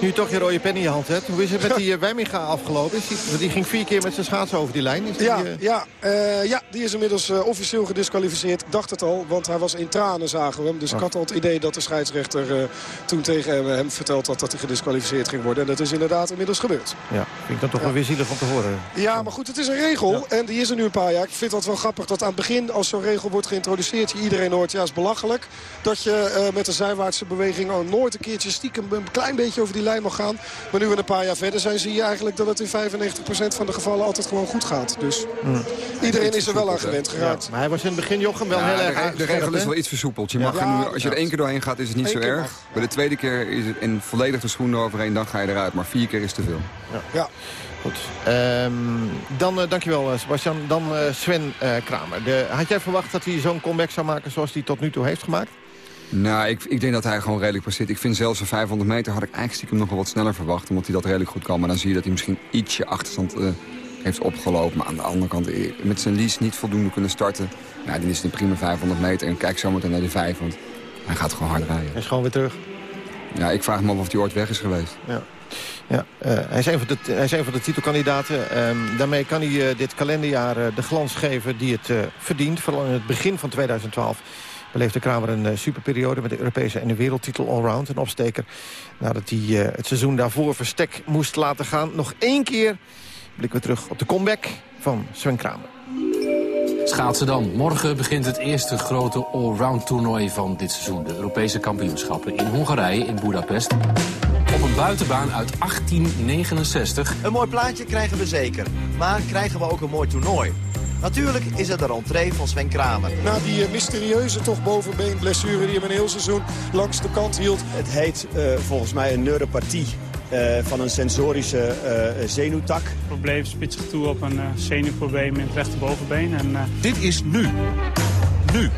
Nu toch je rode pen in je hand hebt. Hoe is het met die uh, Wijminga afgelopen? Is die, die ging vier keer met zijn schaatsen over die lijn. Is die, ja, ja, ja, die is inmiddels officieel gedisqualificeerd. Ik dacht het al, want hij was in tranen zagen we hem. Dus oh. ik had al het idee dat de scheidsrechter toen tegen hem verteld had dat hij gedisqualificeerd ging worden. En dat is inderdaad inmiddels gebeurd. Ja, vind ik dat toch wel weer zielig om te horen. Ja, maar goed, het is een regel. En die is er nu een paar jaar. Ik vind dat wel grappig dat aan het begin, als zo'n regel wordt geïntroduceerd... je iedereen hoort, ja, is belachelijk. Dat je eh, met een zijwaartse beweging al nooit een keertje stiekem een klein beetje over die lijn mag gaan. Maar nu we een paar jaar verder zijn, zie je eigenlijk dat het in 95% van de gevallen altijd gewoon goed gaat. Dus iedereen is er wel aan gewend geraakt. Maar hij was in het begin, Jochem, wel Ja, heel de, erg de aangescherpt, regel is wel iets versoepeld. Je Ja. mag Ja, nu, als je er één keer doorheen gaat, is het niet zo erg. mag. Bij de tweede keer is het in volledig de schoenen overheen, dan ga je eruit. Maar vier keer is te veel. Ja. Goed. Ehm, dan, eh, dankjewel eh, Sebastian. Dan eh, Sven eh, Kramer. De, had jij verwacht dat hij zo'n comeback zou maken zoals hij tot nu toe heeft gemaakt? Nou, ik, ik denk dat hij gewoon redelijk presteert. Ik vind zelfs een 500 meter had ik eigenlijk stiekem nog wel wat sneller verwacht. Omdat hij dat redelijk goed kan. Maar dan zie je dat hij misschien ietsje achterstand eh, heeft opgelopen. Maar aan de andere kant, met zijn lease niet voldoende kunnen starten. Nou, dan is het een prima 500 meter. En kijk zo meteen naar de 5, want hij gaat gewoon hard rijden. Hij is gewoon weer terug. Ja, ik vraag me af of hij ooit weg is geweest. Ja. Ja, eh, hij, is een van de, hij is een van de titelkandidaten. Ehm, daarmee kan hij eh, dit kalenderjaar eh, de glans geven die het verdient. Vooral in het begin van 2012 beleefde Kramer een superperiode... met de Europese en de wereldtitel allround. Een opsteker nadat hij het seizoen daarvoor verstek moest laten gaan. Nog één keer blikken we terug op de comeback van Sven Kramer. Schaatsen dan. Morgen begint het eerste grote allround toernooi van dit seizoen. De Europese kampioenschappen in Hongarije, in Budapest. Op een buitenbaan uit 1869. Een mooi plaatje krijgen we zeker. Maar krijgen we ook een mooi toernooi? Natuurlijk is het de rentree van Sven Kramer. Na die eh, mysterieuze toch bovenbeenblessure die hem een heel seizoen langs de kant hield. Het heet eh, volgens mij een neuropathie van een sensorische eh, zenuwtak. Het probleem spitst zich toe op een eh, zenuwprobleem in het rechterbovenbeen. En, eh, Dit is nu. Nu.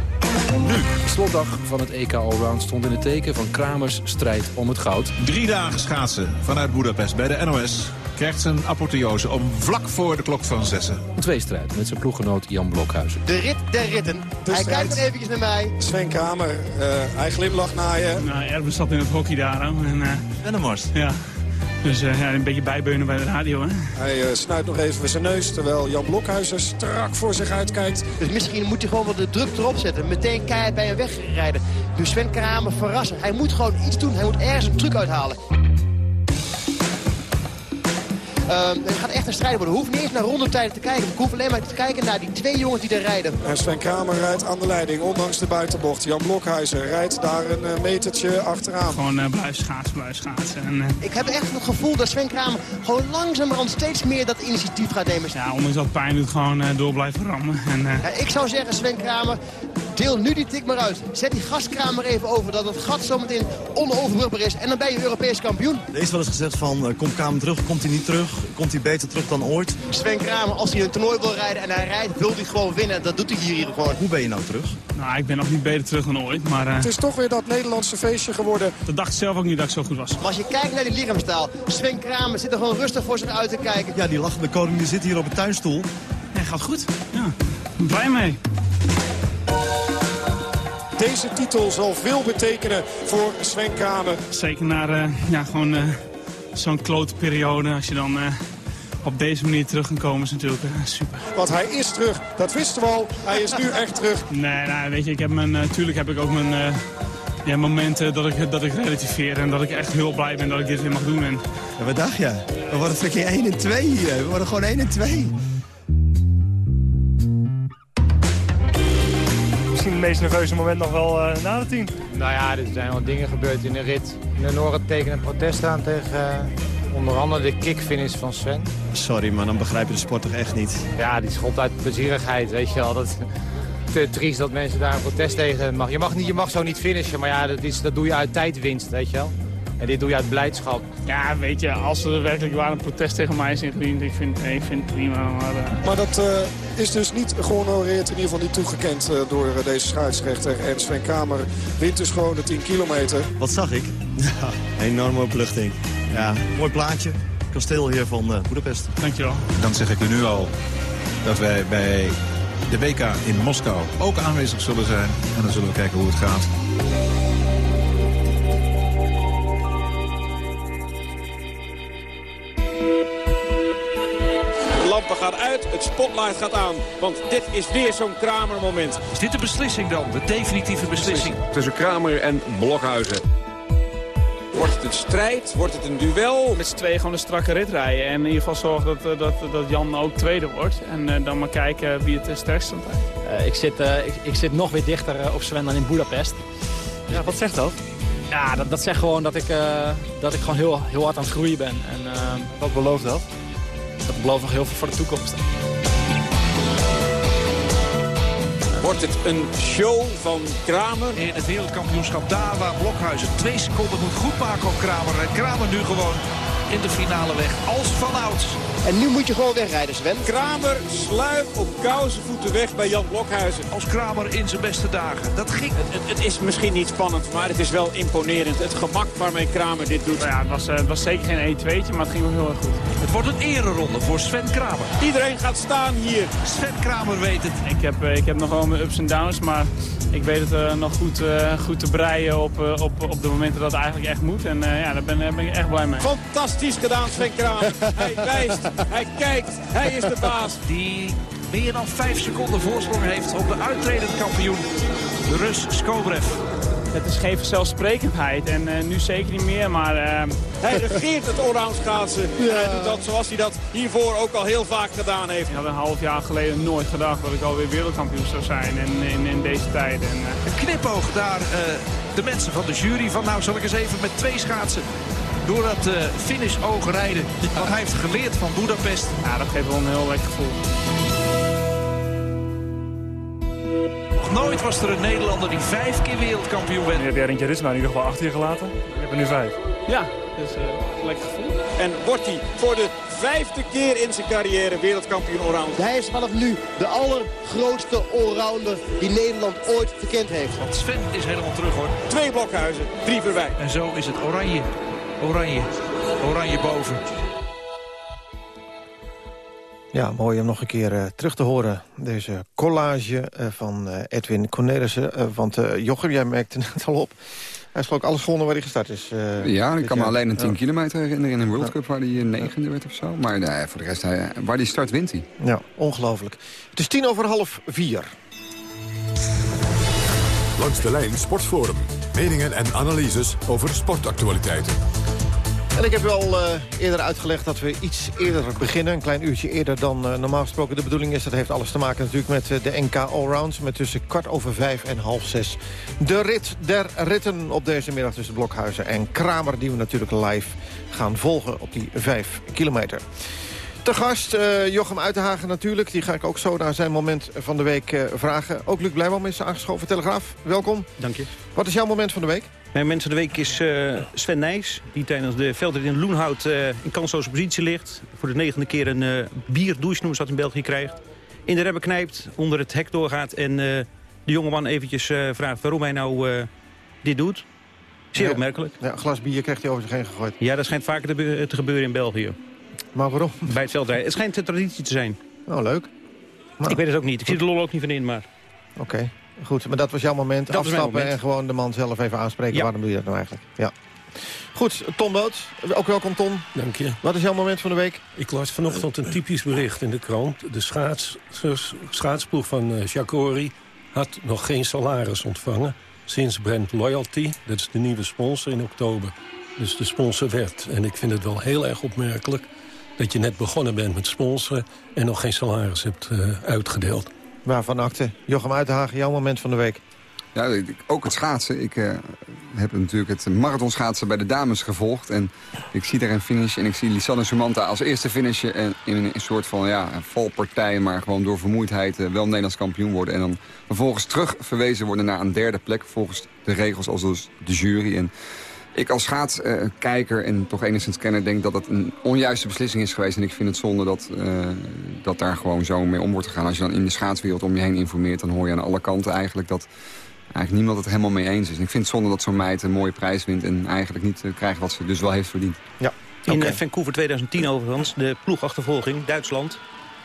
Nu. De slotdag van het EK Allround stond in het teken van Kramers strijd om het goud. Drie dagen schaatsen vanuit Budapest bij de NOS. Krijgt zijn apotheose om vlak voor de klok van zessen. Een tweestrijd met zijn ploeggenoot Jan Blokhuizen. De rit der ritten. hij kijkt er eventjes naar mij. Sven Kramer, eh, hij glimlacht naar je. nou, Erben zat in het hockey daar. hè. En, eh, En een mars. ja. Dus eh, ja, een beetje bijbeunen bij de radio. Hè? Hij eh, snuit nog even met zijn neus, terwijl Jan Blokhuizen strak voor zich uitkijkt. Dus misschien moet hij gewoon wel de druk erop zetten. Meteen keihard bij hem wegrijden. Dus Sven Kramer verrassen. Hij moet gewoon iets doen. Hij moet ergens een truc uithalen. Ehm, het gaat echt een strijd worden. We hoeven niet eens naar rondetijden te kijken. We hoeven alleen maar te kijken naar die twee jongens die er rijden. En Sven Kramer rijdt aan de leiding, ondanks de buitenbocht. Jan Blokhuizen rijdt daar een eh, metertje achteraan. Gewoon uh, blijf schaatsen, blijf schaatsen. En, uh... Ik heb echt het gevoel dat Sven Kramer gewoon langzamerhand steeds meer dat initiatief gaat nemen. Ja, ondanks dat pijn doet, gewoon uh, door blijven rammen. En, ja, ik zou zeggen, Sven Kramer, deel nu die tik maar uit. Zet die gaskramer even over, dat het gat zometeen onoverbrugbaar is. En dan ben je Europees kampioen. Er is wel eens gezegd van, komt Kramer terug, komt hij niet terug? Komt hij beter terug dan ooit? Sven Kramer, als hij een toernooi wil rijden en hij rijdt, wil hij gewoon winnen. Dat doet hij hier gewoon. Hoe ben je nou terug? Nou, ik ben nog niet beter terug dan ooit, maar... Uh, het is toch weer dat Nederlandse feestje geworden. Dat dacht ik zelf ook niet dat ik zo goed was. Maar als je kijkt naar die lichaamstaal, Sven Kramer zit er gewoon rustig voor zich uit te kijken. Ja, die lachende koning die zit hier op een tuinstoel. Hij gaat goed. Ja, blij mee. Deze titel zal veel betekenen voor Sven Kramer. Zeker naar uh, ja, gewoon uh, zo'n klote periode. Als je dan uh, op deze manier terug kan komen is natuurlijk super. Want hij is terug. Dat wisten we al. Hij is nu echt terug. Nee, nou, weet je, ik heb mijn, natuurlijk heb ik ook mijn ja, momenten dat ik, dat ik relativeer. En dat ik echt heel blij ben dat ik dit weer mag doen. En... Ja, wat dacht je? We worden freaking 1 en 2 hier. We worden gewoon 1 en 2. Misschien het meest nerveuze moment nog wel uh, na de tien. Nou ja, er zijn wel dingen gebeurd in de rit. In de Noorden tekenen een protest aan tegen uh, onder andere de kickfinish van Sven. Sorry, maar dan begrijp je de sport toch echt niet? Ja, die schot uit plezierigheid, weet je wel. Dat, te triest dat mensen daar een protest tegen mag. Je mag, niet, je mag zo niet finishen, maar ja, dat, is, dat doe je uit tijdwinst, weet je wel. En dit doe je uit blijdschap. Ja, weet je, als er werkelijk waar een protest tegen mij is ingediend, ik vind, nee, ik vind het prima. Maar, uh... maar dat uh, is dus niet gehonoreerd, in ieder geval niet toegekend uh, door deze scheidsrechter. En Sven Kramer wint dus gewoon de 10 kilometer. Wat zag ik? Ja, enorme opluchting. Ja, mooi plaatje. Kasteel hier van uh, Boedapest. Dankjewel. Dan zeg ik u nu al dat wij bij de WK in Moskou ook aanwezig zullen zijn. En dan zullen we kijken hoe het gaat. Het spotlight gaat aan. Want dit is weer zo'n Kramer-moment. Is dit de beslissing dan? De definitieve beslissing? Tussen Kramer en Blokhuizen. Wordt het een strijd? Wordt het een duel? Met z'n tweeën gewoon een strakke rit rijden. En in ieder geval zorgen dat, dat, dat Jan ook tweede wordt. En uh, dan maar kijken wie het sterkste rijdt. Uh, ik, zit, uh, ik, ik, zit nog weer dichter op Sven dan in Budapest. Ja, wat zegt dat? Ja, dat, dat zegt gewoon dat ik, dat ik gewoon heel, heel hard aan het groeien ben. En, wat belooft dat? Dat belooft nog heel veel voor de toekomst. Een show van Kramer? In het wereldkampioenschap daar waar Blokhuizen twee seconden moet goedmaken op Kramer. En Kramer nu gewoon in de finale weg als vanouds. En nu moet je gewoon wegrijden, Sven. Kramer sluipt op kouze voeten weg bij Jan Blokhuizen. Als Kramer in zijn beste dagen. Dat ging. Het, het, het, is misschien niet spannend, maar het is wel imponerend. Het gemak waarmee Kramer dit doet. Nou ja, het, was, het was zeker geen 1-2'tje, maar het ging wel heel erg goed. Het wordt een ereronde voor Sven Kramer. Iedereen gaat staan hier. Sven Kramer weet het. Ik heb, ik heb nog wel mijn ups en downs, maar ik weet het uh, nog goed, uh, goed te breien op, uh, op, op de momenten dat het eigenlijk echt moet. En ja, daar ben, daar ben ik echt blij mee. Fantastisch gedaan, Sven Kramer. hij wijst, hij kijkt, hij is de baas. Die meer dan vijf seconden voorsprong heeft op de uittredend kampioen, de Rus Skobrev. Het is geen vanzelfsprekendheid en uh, nu zeker niet meer, maar... Uh... Hij regeert het allround schaatsen. Ja. Hij doet dat zoals hij dat hiervoor ook al heel vaak gedaan heeft. Ik had een half jaar geleden nooit gedacht dat ik alweer wereldkampioen zou zijn in, in, in deze tijd. En, uh... Een knipoog daar de mensen van de jury van nou zal ik eens even met twee schaatsen door dat finish ogen rijden. Want hij heeft geleerd van Budapest. Ja, dat geeft wel een heel lekker gevoel. Nog nooit was er een Nederlander die vijf keer wereldkampioen werd. Je hebt Rintje Ritsma in ieder geval achter je gelaten. Je hebt er nu vijf. Ja, dus uh, lekker gevoel. En wordt hij voor de vijfde keer in zijn carrière wereldkampioen allround. Hij is vanaf nu de allergrootste allrounder die Nederland ooit gekend heeft. Want Sven is helemaal terug hoor. Twee blokhuizen, drie voorbij. En zo is het oranje. Oranje. Oranje boven. Ja, mooi om nog een keer uh, terug te horen. Deze collage uh, van uh, Edwin Cornelissen. want Jochem, jij merkte net al op. Hij is ook alles gewonnen waar hij gestart is. ja, ik kan me alleen een 10 ja. kilometer herinneren in een World Cup... waar hij negende werd of zo. Maar nee, voor de rest, hij, waar hij start, wint hij. Ja, ongelooflijk. Het is tien over half vier. Langs de lijn Sportforum. Meningen en analyses over sportactualiteiten. En ik heb u al uh, eerder uitgelegd dat we iets eerder beginnen. Een klein uurtje eerder dan uh, normaal gesproken de bedoeling is. Dat heeft alles te maken natuurlijk met uh, de NK Allrounds. Met tussen kwart over vijf en half zes. De rit der ritten op deze middag tussen Blokhuizen en Kramer... die we natuurlijk live gaan volgen op die vijf kilometer. Te gast uh, Jochem Uitenhagen natuurlijk. Die ga ik ook zo naar zijn moment van de week uh, vragen. Ook Luc Blijboom is aangeschoven. Telegraaf, welkom. Dank je. Wat is jouw moment van de week? Mijn moment van de week is uh, Sven Nijs. Die tijdens de veldrit in Loenhout in kansloze positie ligt. Voor de negende keer een bierdouche, noemen ze dat in België, krijgt. In de remmen knijpt, onder het hek doorgaat. En de jongeman eventjes vraagt waarom hij nou dit doet. Zeer ja, opmerkelijk. Ja, een glas bier krijgt hij over zich heen gegooid. Ja, dat schijnt vaker te, te gebeuren in België. Maar waarom? Bij het veldrijden. Het schijnt een traditie te zijn. Oh, leuk. Maar... Ik weet het ook niet. Ik zie de lol ook niet van in, maar... Oké, okay. goed. Maar dat was jouw moment. Dat Afstappen moment. en gewoon de man zelf even aanspreken. Ja. Waarom doe je dat nou eigenlijk? Ja. Goed, Tom Boots. Ook welkom, Tom. Dank je. Wat is jouw moment van de week? Ik las vanochtend een typisch bericht in de krant. De schaats, schaatsploeg van uh, Jacori had nog geen salaris ontvangen... sinds Brand Loyalty, dat is de nieuwe sponsor in oktober... dus de sponsor werd. En ik vind het wel heel erg opmerkelijk dat je net begonnen bent met sponsoren... en nog geen salaris hebt uh, uitgedeeld. Waarvan akte? Jochem Uitenhagen, jouw moment van de week. Ja, ook het schaatsen. Ik uh, heb natuurlijk het marathonschaatsen bij de dames gevolgd. En ik zie daar een finish en ik zie Lisanne Sumanta als eerste finishen... en in een, soort van ja, valpartij, maar gewoon door vermoeidheid... Uh, wel Nederlands kampioen worden. En dan vervolgens terug verwezen worden naar een derde plek... volgens de regels als dus de jury. En ik als schaatskijker en toch enigszins kenner denk dat het een onjuiste beslissing is geweest. En ik vind het zonde dat, uh, dat daar gewoon zo mee om wordt gegaan. Als je dan in de schaatswereld om je heen informeert, dan hoor je aan alle kanten eigenlijk dat eigenlijk niemand het helemaal mee eens is. En ik vind het zonde dat zo'n meid een mooie prijs wint en eigenlijk niet uh, krijgt wat ze dus wel heeft verdiend. Ja. In okay. Vancouver 2010 overigens, de ploegachtervolging, Duitsland.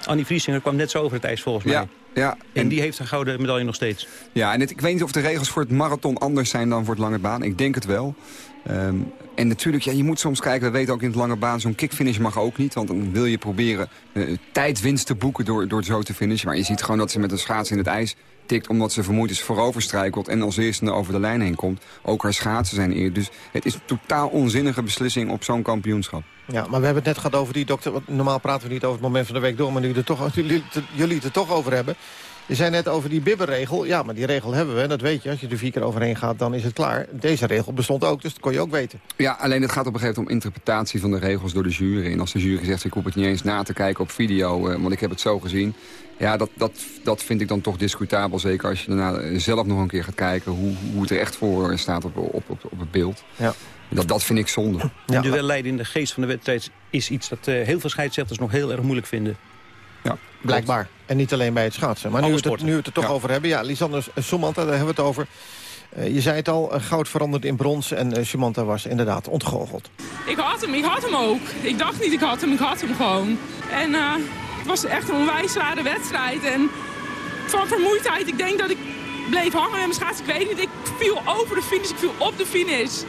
Annie Vriesinger kwam net zo over het ijs volgens mij. Ja, ja. En, en die heeft een gouden medaille nog steeds. Ja, en het, ik weet niet of de regels voor het marathon anders zijn dan voor het lange baan. Ik denk het wel. Um, en natuurlijk, ja, je moet soms kijken, we weten ook in het lange baan... zo'n kickfinish mag ook niet, want dan wil je proberen uh, tijdwinst te boeken door, door zo te finishen. Maar je ziet gewoon dat ze met een schaats in het ijs tikt omdat ze vermoeid is vooroverstrijkelt... en als eerste over de lijn heen komt. Ook haar schaatsen zijn eer. Dus het is een totaal onzinnige beslissing op zo'n kampioenschap. Ja, maar we hebben het net gehad over die dokter. Normaal praten we niet over het moment van de week door... maar nu er toch, jullie het er toch over hebben. Je zei net over die bibberregel. Ja, maar die regel hebben we, en dat weet je. Als je er vier keer overheen gaat, dan is het klaar. Deze regel bestond ook, dus dat kon je ook weten. Ja, alleen het gaat op een gegeven moment om interpretatie van de regels door de jury. En als de jury zegt, ik hoef het niet eens na te kijken op video, eh, want ik heb het zo gezien. Ja, dat, dat, dat vind ik dan toch discutabel. Zeker als je daarna eh, zelf nog een keer gaat kijken hoe, hoe het er echt voor staat op, op, op, op het beeld. Ja. Dat, dat vind ik zonde. Een duel leiden in de geest van de wedstrijd is iets dat eh, heel veel scheidsrechters nog heel erg moeilijk vinden. Ja, Blijkbaar. En niet alleen bij het schaatsen. Maar nu we, het, nu we het er toch Ja. over hebben. Ja, Lisander Somanta, daar hebben we het over. Eh, je zei het al, eh, goud veranderd in brons. En uh, Sumanta was inderdaad ontgoocheld. Ik had hem, ik had hem ook. Ik dacht niet, ik had hem, ik had hem gewoon. En eh, het was echt een onwijs zware wedstrijd. En van vermoeidheid, ik denk dat ik bleef hangen met mijn schaats. Ik weet niet, ik viel over de finish, ik viel op de finish.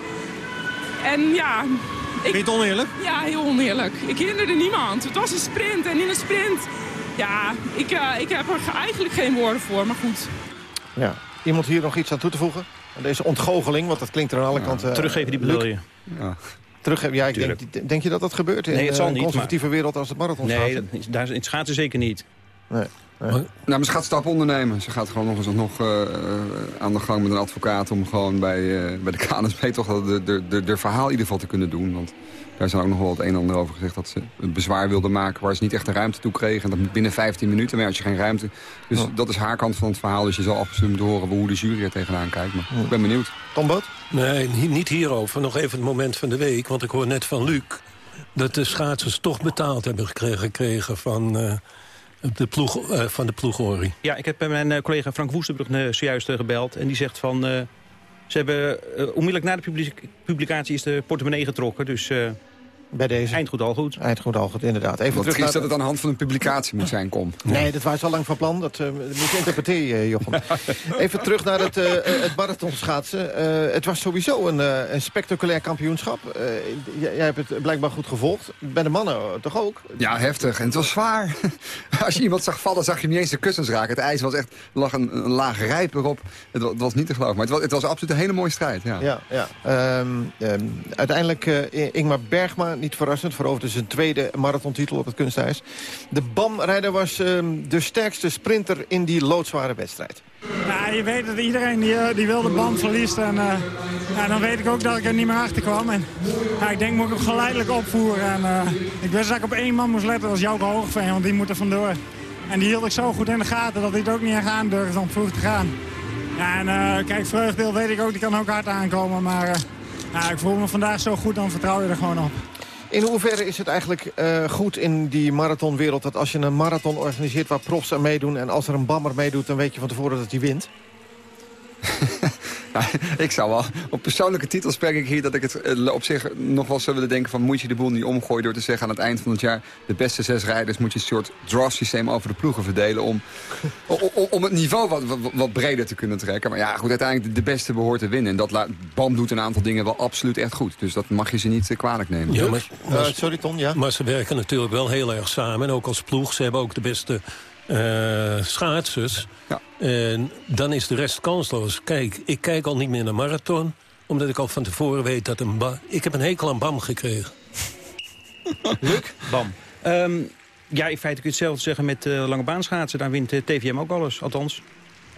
En ja... Ik, Vind je het oneerlijk? Ja, heel oneerlijk. Ik hinderde niemand. Het was een sprint en in een sprint... Ja, ik, eh, ik heb er eigenlijk geen woorden voor, maar goed. Ja. Iemand hier nog iets aan toe te voegen? Aan deze ontgoocheling, want dat klinkt er aan alle kanten... Teruggeven die medaille. Ja. Teruggeven, ja, ik denk, denk je dat dat gebeurt in Nee, het zal een niet, conservatieve wereld als het marathon Nee, dat is, daar in het schaatsen zeker niet. Nee. Nou, maar ze gaat stappen ondernemen. Ze gaat gewoon nog eens nog, eh, eh, aan de gang met een advocaat... om gewoon bij, eh, bij de KNSB toch de, de, de, de verhaal in ieder geval te kunnen doen. Want daar is ook nog wel het een en ander over gezegd... dat ze een bezwaar wilde maken waar ze niet echt de ruimte toe kregen. En dat moet binnen 15 minuten, maar als je geen ruimte... Dus dat is haar kant van het verhaal. Dus je zal absoluut moeten horen hoe de jury er tegenaan kijkt. Maar ik ben benieuwd. Tom Boot? Nee, niet hierover. Nog even het moment van de week. Want ik hoor net van Luc dat de schaatsers toch betaald hebben gekregen, gekregen van, eh, de ploeg, eh, van de ploegori. Ja, ik heb bij mijn eh, collega Frank Woestenbrug eh, zojuist eh, gebeld. En die zegt van... eh, ze hebben eh, onmiddellijk na de public- publicatie is de portemonnee getrokken. Dus eh, Bij deze. eind goed al goed. Eind goed al goed, inderdaad. Even Wat terug naar... dat het aan de hand van een publicatie moet zijn, kom. Nee, dat was al lang van plan. Dat eh, moet je interpreteren, Jochem. Even terug naar het, eh, eh, het marathonschaatsen. Eh, het was sowieso een, eh, een spectaculair kampioenschap. Eh, jij, hebt het blijkbaar goed gevolgd. Bij de mannen eh, toch ook? Ja, heftig. En het was zwaar. Als je iemand zag vallen, zag je niet eens de kussens raken. Het ijs was echt, lag een, een laag rijp erop. Het, wa- het was niet te geloven. Maar het was, het was absoluut een hele mooie strijd. Ja. Ja, ja. Ehm, ehm, uiteindelijk eh, Ingmar Bergma, niet verrassend, veroverde zijn tweede marathontitel op het kunstijs. De BAM-rijder was ehm, de sterkste sprinter in die loodzware wedstrijd. Ja, je weet dat iedereen die, eh, die wil de band verliest. En eh, ja, dan weet ik ook dat ik er niet meer achter kwam. En, ja, ik denk, moet ik hem geleidelijk opvoeren. En, eh, ik wist dat ik op één man moest letten, dat was Jouke Hoogveen, want die moet er vandoor. En die hield ik zo goed in de gaten dat hij het ook niet echt aandurfde om vroeg te gaan. Ja, en kijk, vreugdeel weet ik ook, die kan ook hard aankomen. Maar ik voel me vandaag zo goed, dan vertrouw je er gewoon op. In hoeverre is het eigenlijk eh, goed in die marathonwereld... dat als je een marathon organiseert waar profs aan meedoen... en als er een bammer meedoet, dan weet je van tevoren dat hij wint? Ja, ik zou wel, op persoonlijke titel spreek ik hier dat ik het eh, op zich nog wel zou willen denken van moet je de boel niet omgooien door te zeggen aan het eind van het jaar de beste zes rijders moet je een soort draw systeem over de ploegen verdelen om, om, het niveau wat, wat, wat breder te kunnen trekken. Maar ja goed, uiteindelijk de, beste behoort te winnen. En dat laat, BAM doet een aantal dingen wel absoluut echt goed. Dus dat mag je ze niet eh, kwalijk nemen. Ja, maar, Eh, sorry Ton, ja? maar ze werken natuurlijk wel heel erg samen. En ook als ploeg. Ze hebben ook de beste eh, schaatsers. En dan is de rest kansloos. Kijk, ik kijk al niet meer naar marathon. Omdat ik al van tevoren weet dat een ba Ik heb een hekel aan BAM gekregen. Luc? Bam. Ehm, ja, in feite kun je hetzelfde zeggen met eh, lange baanschaatsen. Daar wint eh, TVM ook alles, althans.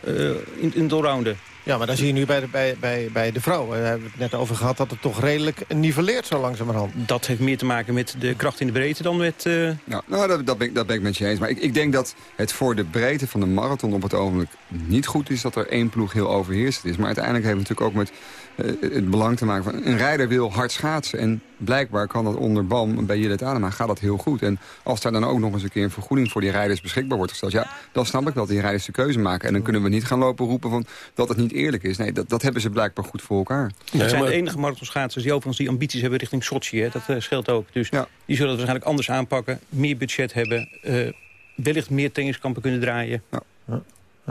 eh, in, in het allrounden. Ja, maar dan zie je nu bij de, bij, bij, bij de vrouw. Daar hebben we het net over gehad dat het toch redelijk niveleert zo langzamerhand. Dat heeft meer te maken met de kracht in de breedte dan met... eh, Ja, nou, dat, dat, ben, ik- dat ben ik met je eens. Maar ik, ik denk dat het voor de breedte van de marathon op het ogenblik niet goed is... dat er één ploeg heel overheersend is. Maar uiteindelijk heeft het natuurlijk ook met eh, het belang te maken van... een rijder wil hard schaatsen. En blijkbaar kan dat onder BAM bij Jillet Adema gaat dat heel goed. En als daar dan ook nog eens een keer een vergoeding voor die rijders beschikbaar wordt gesteld... ja, dan snap ik dat die rijders de keuze maken. En dan kunnen we niet gaan lopen roepen van dat het niet eerlijk is. Nee, dat, dat hebben ze blijkbaar goed voor elkaar. Het zijn de enige marathonschaatsers die overigens die ambities hebben richting Sochi. Hè. Dat eh, scheelt ook. Dus die zullen het waarschijnlijk anders aanpakken. Meer budget hebben. eh, wellicht meer tenniskampen kunnen draaien.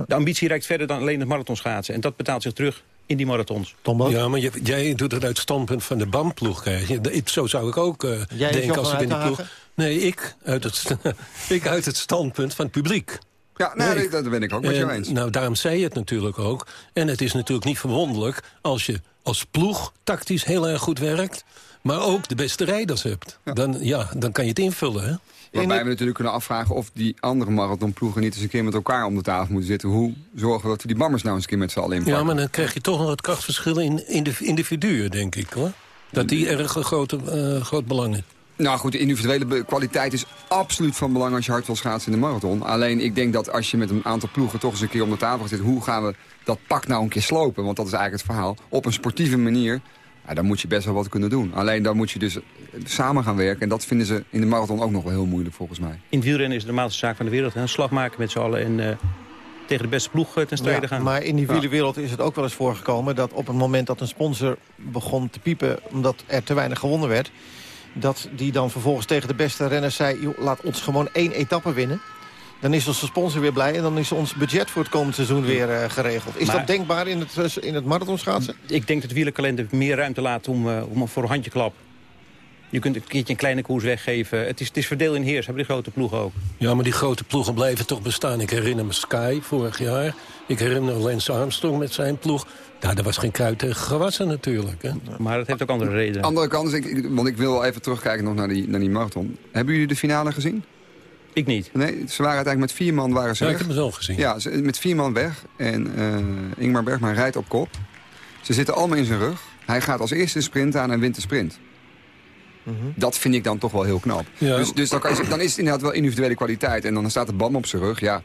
De ambitie reikt verder dan alleen het marathonschaatsen. En dat betaalt zich terug in die marathons. Ja, maar je- jij doet het uit het standpunt van de BAM-ploeg. je. Zo zou ik ook eh, Jij, denken als ik in die ploeg... Nee, ik uit, het, ik uit het standpunt van het publiek. Ja, nou, nee, dat ben ik ook met jou En, eens. Nou, daarom zei je het natuurlijk ook. En het is natuurlijk niet verwonderlijk als je als ploeg tactisch heel erg goed werkt... maar ook de beste rijders hebt. Dan, ja, dan kan je het invullen, hè? Waarbij we natuurlijk kunnen afvragen of die andere marathonploegen niet eens een keer met elkaar om de tafel moeten zitten. Hoe zorgen we dat we die bammers nou eens een keer met z'n allen inpakken? Ja, maar dan krijg je toch nog het krachtverschil in, in de individuen, denk ik, hoor. Dat die erg grote, eh, groot belang is. Nou goed, de individuele kwaliteit is absoluut van belang als je hard wil schaatsen in de marathon. Alleen ik denk dat als je met een aantal ploegen toch eens een keer om de tafel zit... hoe gaan we dat pak nou een keer slopen? Want dat is eigenlijk het verhaal. Op een sportieve manier, ja, dan moet je best wel wat kunnen doen. Alleen dan moet je dus eh, samen gaan werken. En dat vinden ze in de marathon ook nog wel heel moeilijk volgens mij. In het wielrennen is het de normaalste zaak van de wereld. hè. Een slag maken met z'n allen en eh, tegen de beste ploeg eh, ten strijde Ja, gaan. maar in die wielerwereld is het ook wel eens voorgekomen... dat op het moment dat een sponsor begon te piepen... omdat er te weinig gewonnen werd... dat die dan vervolgens tegen de beste renners zei... Joh, laat ons gewoon één etappe winnen. Dan is onze sponsor weer blij en dan is ons budget voor het komend seizoen weer eh, geregeld. Is Maar- dat denkbaar in het, in het marathonschaatsen? Ik denk dat het wielerkalender meer ruimte laat om, eh, om voor een handjeklap. Je kunt een keertje een kleine koers weggeven. Het is, het is verdeel in heers, hebben die grote ploegen ook. Ja, maar die grote ploegen blijven toch bestaan. Ik herinner me Sky vorig jaar. Ik herinner me Lance Armstrong met zijn ploeg. Nou, daar was geen kruid tegen gewassen natuurlijk. Hè? Maar dat heeft ook andere redenen. Andere kant is, ik, ik- want ik wil wel even terugkijken nog naar die, naar die marathon. Hebben jullie de finale gezien? Ik niet. Nee, ze waren uiteindelijk met vier man waren ze Ja, weg. ik heb wel gezien. Ja, ze- met vier man weg. En eh, Ingmar Bergman rijdt op kop. Ze zitten allemaal in zijn rug. Hij gaat als eerste de sprint aan en wint de sprint. Dat vind ik dan toch wel heel knap. Ja. Dus, dus dan, kan je- dan is het inderdaad wel individuele kwaliteit. En dan staat de bam op zijn rug. Ja,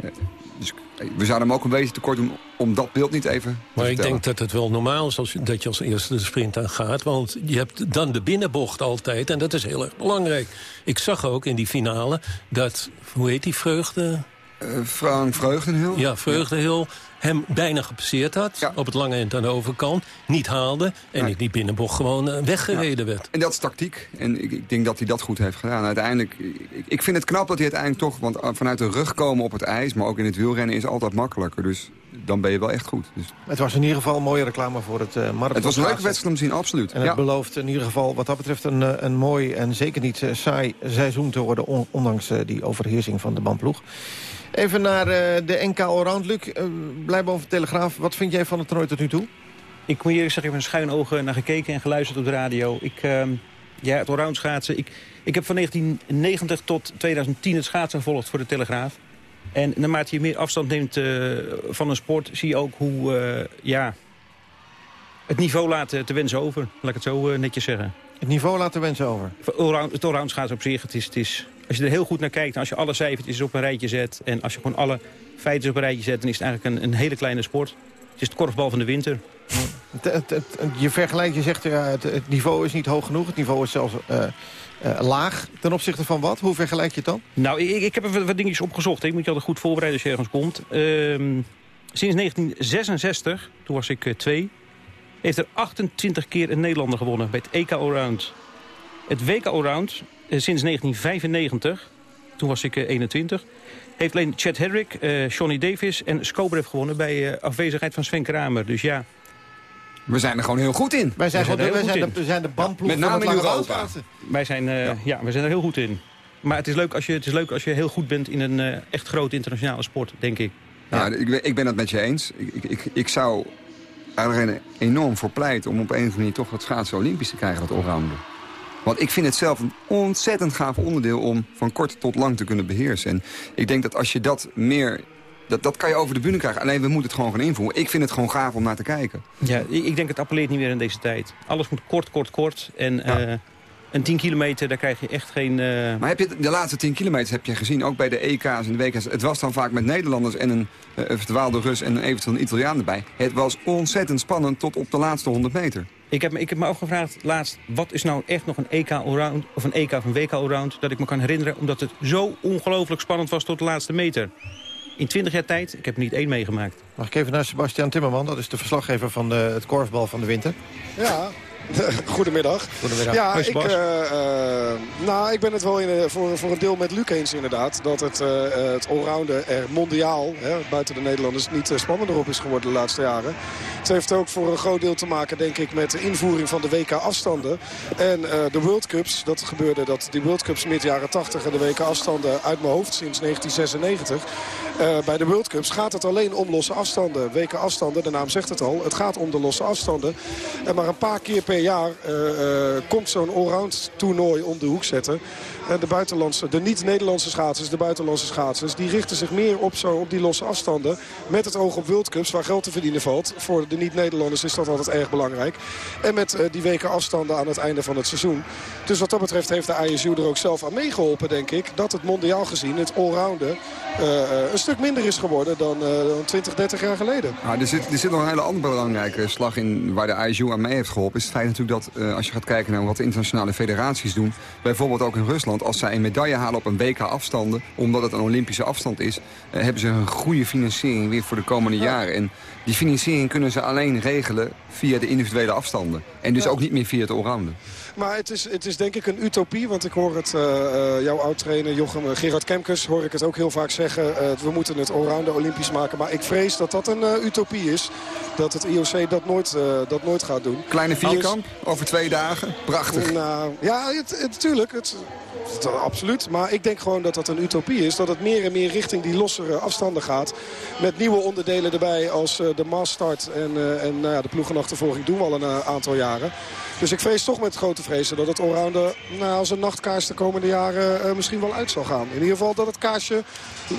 eh, dus we zouden hem ook een beetje tekort doen om dat beeld niet even te Maar ik denk dat het wel normaal is als dat je als eerste de sprint aan gaat. Want je hebt dan de binnenbocht altijd. En dat is heel erg belangrijk. Ik zag ook in die finale dat, hoe heet die, Vreugde? Eh, Frank Vreugdenhil? Ja, Vreugdenhil hem bijna gepasseerd had. Op het lange eind aan de overkant. Niet haalde. En in die binnenbocht gewoon eh, weggereden werd. En dat is tactiek. En ik, ik denk dat hij dat goed heeft gedaan. Uiteindelijk, ik, ik vind het knap dat hij uiteindelijk toch... want uh, vanuit de rug komen op het ijs, maar ook in het wielrennen... is altijd makkelijker. Dus dan ben je wel echt goed. Dus Het was in ieder geval een mooie reclame voor het uh, marathon. het was een leuke wedstrijd om te zien, absoluut. En het Ja. belooft in ieder geval wat dat betreft een, eh, een mooi en zeker niet eh, saai seizoen te worden... on- ondanks eh, die overheersing van de bandploeg. Even naar eh, de NK Allround. Luc, uh, blijf over de Telegraaf. Wat vind jij van het toernooi tot nu toe? Ik moet eerlijk zeggen, ik heb een schuin ogen naar gekeken en geluisterd op de radio. Ik, ehm, ja, het allround schaatsen. Ik, ik heb van 1990 tot 2010 het schaatsen gevolgd voor de Telegraaf. En naarmate je meer afstand neemt eh, van een sport... zie je ook hoe eh, ja, het niveau laat eh, te wensen over. Laat ik het zo eh, netjes zeggen. Het niveau laat de wensen over. Het allround schaatsen op zich, het is, het is, als je er heel goed naar kijkt... als je alle cijfertjes op een rijtje zet... en als je gewoon alle feiten op een rijtje zet... dan is het eigenlijk een, een hele kleine sport. Het is het korfbal van de winter. Je vergelijkt, je zegt ja, het, het niveau is niet hoog genoeg. Het niveau is zelfs eh, eh, laag. Ten opzichte van wat? Hoe vergelijk je het dan? Nou, ik, ik heb er wat, dingetjes opgezocht. Je moet je altijd goed voorbereiden als je ergens komt. Ehm, sinds 1966, toen was ik eh, twee... heeft er 28 keer een Nederlander gewonnen bij het EK Allround. Het WK Allround, sinds 1995, toen was ik eh, 21... heeft alleen Chad Hedrick, eh Johnny Davis en Skobrev gewonnen... bij eh, afwezigheid van Sven Kramer. Dus ja... We zijn er gewoon heel goed in. Wij zijn, We gewoon, er wij zijn, de, we zijn de bandploeg Met van name in Europa. Wij zijn, eh, ja. we zijn er heel goed in. Maar het is leuk als je, het is leuk als je heel goed bent in een eh, echt grote internationale sport, denk ik. Nou, ik, ben- ik ben het met je eens. Ik, ik, ik, ik zou er enorm voor pleiten om op een of andere manier toch het schaatsen olympisch te krijgen, dat allrounder. Want ik vind het zelf een ontzettend gaaf onderdeel om van kort tot lang te kunnen beheersen. En ik denk dat als je dat meer... Dat, dat kan je over de bühne krijgen. Alleen we moeten het gewoon gaan invoeren. Ik vind het gewoon gaaf om naar te kijken. Ja, ik, denk het appelleert niet meer in deze tijd. Alles moet kort, kort, kort. En eh, een 10 kilometer, daar krijg je echt geen... eh, Maar heb je de laatste 10 kilometer heb je gezien, ook bij de EK's en de WK's. Het was dan vaak met Nederlanders en een uh, verdwaalde Rus en eventueel een Italiaan erbij. Het was ontzettend spannend tot op de laatste 100 meter. Ik heb, me- ik heb me afgevraagd laatst, wat is nou echt nog een EK allround of een EK of een WK allround dat ik me kan herinneren, omdat het zo ongelooflijk spannend was tot de laatste meter. In 20 jaar tijd, ik heb er niet één meegemaakt. Mag ik even naar Sebastian Timmerman? Dat is de verslaggever van de, het korfbal van de winter. Ja, Goedemiddag. Goedemiddag. Ja, ik, eh, nou, ik ben het wel in, eh, voor, voor een deel met Luc eens inderdaad. Dat het, het allrounden er mondiaal, hè, buiten de Nederlanders, niet spannender op is geworden de laatste jaren. Het heeft ook voor een groot deel te maken, denk ik, met de invoering van de WK-afstanden. En de World Cups, dat gebeurde dat die World Cups mid jaren 80 en de WK-afstanden uit mijn hoofd sinds 1996. Eh, bij de World Cups gaat het alleen om losse afstanden. WK-afstanden, de naam zegt het al. Het gaat om de losse afstanden. En maar een paar keer per jaar eh, eh, komt zo'n allround toernooi om de hoek zetten. En de buitenlandse, de niet-Nederlandse schaatsers, de buitenlandse schaatsers... die richten zich meer op, zo, op die losse afstanden. Met het oog op World Cups, waar geld te verdienen valt. Voor de niet-Nederlanders is dat altijd erg belangrijk. En met eh, die weken afstanden aan het einde van het seizoen. Dus wat dat betreft heeft de ISU er ook zelf aan meegeholpen, denk ik. Dat het mondiaal gezien, het allrounden, eh, eh, een stuk minder is geworden dan, eh, dan 20, 30 jaar geleden. Ah, er, zit, er zit nog een hele andere belangrijke slag in waar de ISU aan mee heeft geholpen. Is het feit natuurlijk dat eh, als je gaat kijken naar wat de internationale federaties doen. Bijvoorbeeld ook in Rusland. Als zij een medaille halen op een WK afstanden. Omdat het een Olympische afstand is. eh, hebben ze een goede financiering weer voor de komende jaren. En die financiering kunnen ze alleen regelen via de individuele afstanden. En dus ook niet meer via het allrounden. Maar het is, het is denk ik een utopie. Want ik hoor het, eh, eh, jouw oud-trainer Jochem eh, Gerard Kemkes... hoor ik het ook heel vaak zeggen. we moeten het allrounder olympisch maken. Maar ik vrees dat dat een utopie is. Dat het IOC dat nooit, dat nooit gaat doen. Kleine Dus- vierkamp over twee dagen. Prachtig. Nou, ja, het, het, tuurlijk. Het, het- absoluut. Maar ik denk gewoon dat dat een utopie is. Dat het meer en meer richting die lossere afstanden gaat. Met nieuwe onderdelen erbij als de massstart en, en nou de ploegenachtervolging doen we al een aantal jaren. Dus ik vrees toch met grote vrezen dat het allrounder nou, als een nachtkaars de komende jaren eh, misschien wel uit zal gaan. In ieder geval dat het kaarsje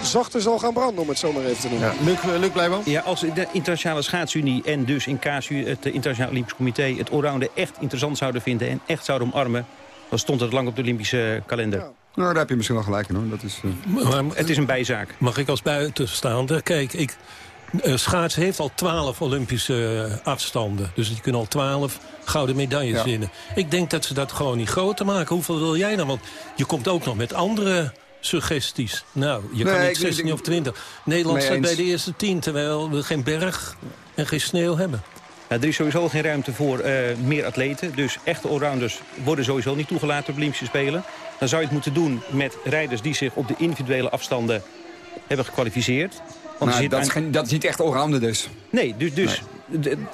zachter zal gaan branden, om het zo maar even te noemen. Luc, eh, Luc? Ja, als de Internationale Schaatsunie en dus in KSU het eh, Internationaal Olympisch Comité... het allrounden echt interessant zouden vinden en echt zouden omarmen... dan stond het lang op de Olympische kalender. Nou, daar heb je misschien wel gelijk in hoor. Dat is, eh, Maar, Het is een bijzaak. Mag ik als buitenstaander? Kijk, ik, eh, schaatsen heeft al twaalf Olympische eh, afstanden. Dus die kunnen al twaalf gouden medailles Ja. winnen. Ik denk dat ze dat gewoon niet groter maken. Hoeveel wil jij dan? Want je komt ook nog met andere suggesties. Nou, je kan niet ik- 16 ik- of 20. Nederland staat bij de eerste 10, terwijl we geen berg en geen sneeuw hebben. Nou, er is sowieso geen ruimte voor eh, meer atleten. Dus echte allrounders worden sowieso niet toegelaten op Olympische Spelen. Dan zou je het moeten doen met rijders die zich op de individuele afstanden hebben gekwalificeerd. Want nou, dat, is geen, dat is niet echt allrounder dus. Nee, dus, dus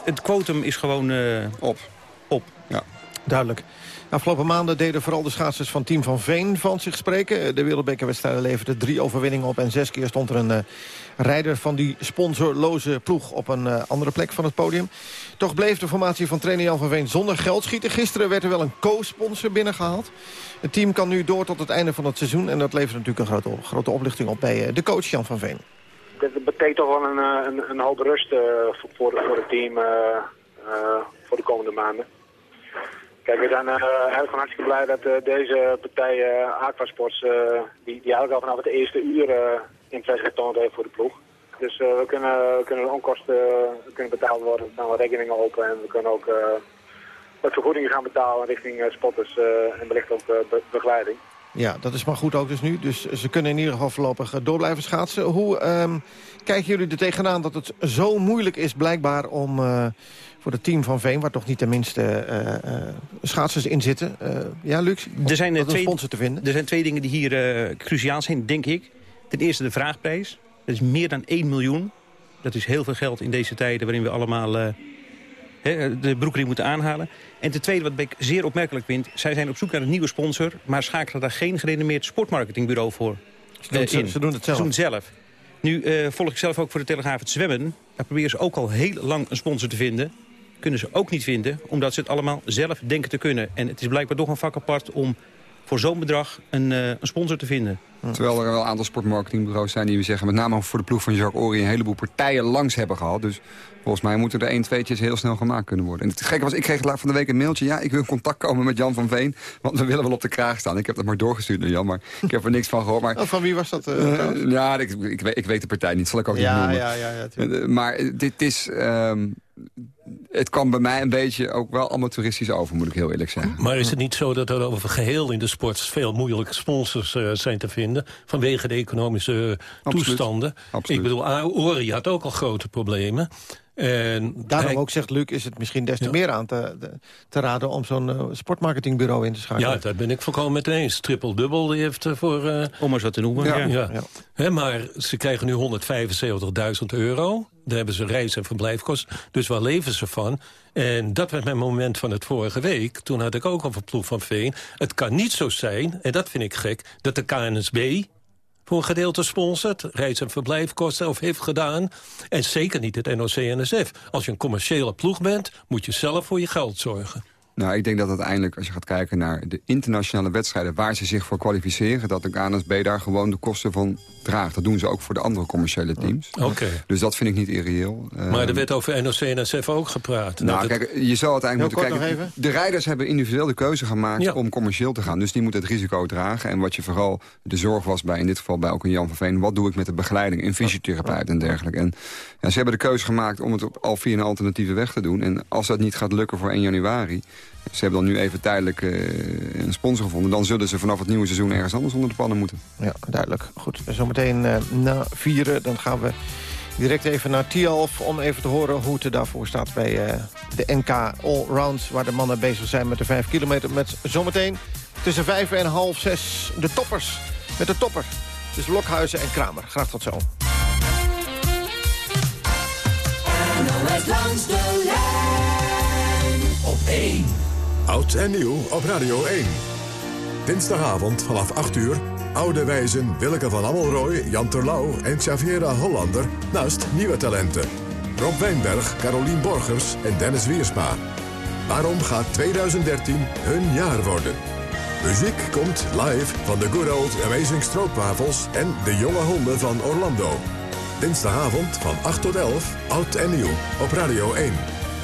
het quotum is gewoon eh, op. op. Ja. Duidelijk. Afgelopen maanden deden vooral de schaatsers van Team van Veen van zich spreken. De wereldbekerwedstrijden leverden drie overwinningen op... en zes keer stond er een eh, rijder van die sponsorloze ploeg... op een eh, andere plek van het podium. Toch bleef de formatie van trainer Jan van Veen zonder geld schieten. Gisteren werd er wel een co-sponsor binnengehaald. Het team kan nu door tot het einde van het seizoen... en dat levert natuurlijk een grote, grote oplichting op bij eh, de coach Jan van Veen. Dat betekent toch wel een, eh, een, een hoop rust eh, voor, voor, het team eh, voor de komende maanden. Kijk, we zijn eigenlijk gewoon hartstikke blij dat deze partij Aquasports, die, die eigenlijk al vanaf het eerste uur interesse getoond heeft voor de ploeg. Dus we, kunnen, we kunnen de onkosten kunnen betaald worden, er staan wel rekeningen open en we kunnen ook wat vergoedingen gaan betalen richting spotters en wellicht ook be- begeleiding. Ja, dat is maar goed ook dus nu. Dus ze kunnen in ieder geval voorlopig eh, door blijven schaatsen. Hoe ehm, kijken jullie er tegenaan dat het zo moeilijk is blijkbaar om eh, voor het team van Veen... waar toch niet tenminste eh schaatsers in zitten. ja, Lux, Er zijn, een twee, sponsor te vinden. er zijn twee dingen die hier cruciaal zijn, denk ik. Ten eerste de vraagprijs. Dat is meer dan 1 miljoen. Dat is heel veel geld in deze tijden waarin we allemaal de broekriem moeten aanhalen. En ten tweede, wat ik zeer opmerkelijk vind... zij zijn op zoek naar een nieuwe sponsor... maar schakelen daar geen gerenommeerd sportmarketingbureau voor Ze doen, eh, ze, in. ze doen het zelf. Ze doen het zelf. Nu eh, volg ik zelf ook voor de Telegraaf het zwemmen. Daar proberen ze ook al heel lang een sponsor te vinden. Kunnen ze ook niet vinden, omdat ze het allemaal zelf denken te kunnen. En het is blijkbaar toch een vak apart om voor zo'n bedrag een, eh, een sponsor te vinden. Terwijl er wel een aantal sportmarketingbureaus zijn die we zeggen... met name voor de ploeg van Jacques Ory een heleboel partijen langs hebben gehad. Dus volgens mij moeten er één, tweetjes heel snel gemaakt kunnen worden. En het gekke was, ik kreeg laat van de week een mailtje... ja, ik wil in contact komen met Jan van Veen, want we willen wel op de kraag staan. Ik heb dat maar doorgestuurd naar Jan, maar ik heb er niks van gehoord. Maar, Oh, van wie was dat? eh, eh, ja, ik, ik, weet, ik weet de partij niet, zal ik ook Ja, niet noemen. ja, ja, ja, tuurlijk. Eh, maar dit is... ehm, het kwam bij mij een beetje ook wel amateuristisch over, moet ik heel eerlijk zeggen. Maar is het niet zo dat er over geheel in de sport... veel moeilijke sponsors eh, zijn te vinden... vanwege de economische eh, Absoluut. toestanden? Absoluut. Ik bedoel, Ori had ook al grote problemen. En Daarom hij- ook, zegt Luc, is het misschien des te meer aan te, te raden... om zo'n eh, sportmarketingbureau in te schakelen. Ja, daar ben ik volkomen met eens. Triple-dubbel heeft eh, voor... eh, Om eens wat te noemen. ja. Ja. Maar ze krijgen nu 175.000 euro. Daar hebben ze reis- en verblijfkosten. Dus waar leven ze van? En dat was mijn moment van het vorige week. Toen had ik ook over Ploeg van Veen. Het kan niet zo zijn, en dat vind ik gek... dat de KNSB voor een gedeelte sponsort, reis- en verblijfkosten of heeft gedaan. En zeker niet het NOC-NSF. Als je een commerciële ploeg bent, moet je zelf voor je geld zorgen. Nou, ik denk dat uiteindelijk, als je gaat kijken naar de internationale wedstrijden... waar ze zich voor kwalificeren, dat de KNSB daar gewoon de kosten van draagt. Dat doen ze ook voor de andere commerciële teams. Oké. Dus dat vind ik niet irreëel. Maar Ehm, er werd over NOC-NSF ook gepraat. Nou, kijk, je zou uiteindelijk Heel moeten kijken... De rijders hebben individueel de keuze gemaakt om commercieel te gaan. Dus die moeten het risico dragen. En wat je vooral de zorg was bij, in dit geval bij ook een Jan van Veen... wat doe ik met de begeleiding, een fysiotherapeut en dergelijke. En ja, ze hebben de keuze gemaakt om het op al via een alternatieve weg te doen. En als dat niet gaat lukken voor 1 januari... ze hebben dan nu even tijdelijk eh, een sponsor gevonden... dan zullen ze vanaf het nieuwe seizoen ergens anders onder de pannen moeten. Ja, duidelijk. Goed, zometeen eh, na vieren dan gaan we direct even naar Tialf... om even te horen hoe het er daarvoor staat bij eh, de NK Allround... waar de mannen bezig zijn met de 5 kilometer. Met zometeen tussen 5 en half 6 de toppers. Met de topper. Dus Blokhuizen en Kramer. Graag tot zo. NOS langs de lijn op 1. Oud en nieuw op Radio 1. Dinsdagavond vanaf 8 uur. Oude wijzen Willeke van Ammelrooy, Jan Terlouw en Xaviera Hollander... naast nieuwe talenten. Rob Wijnberg, Carolien Borgers en Dennis Wiersma. Waarom gaat 2013 hun jaar worden? Muziek komt live van de Good Old Amazing Stroopwafels... en de jonge honden van Orlando. Dinsdagavond van 8 tot 11, oud en nieuw, op Radio 1.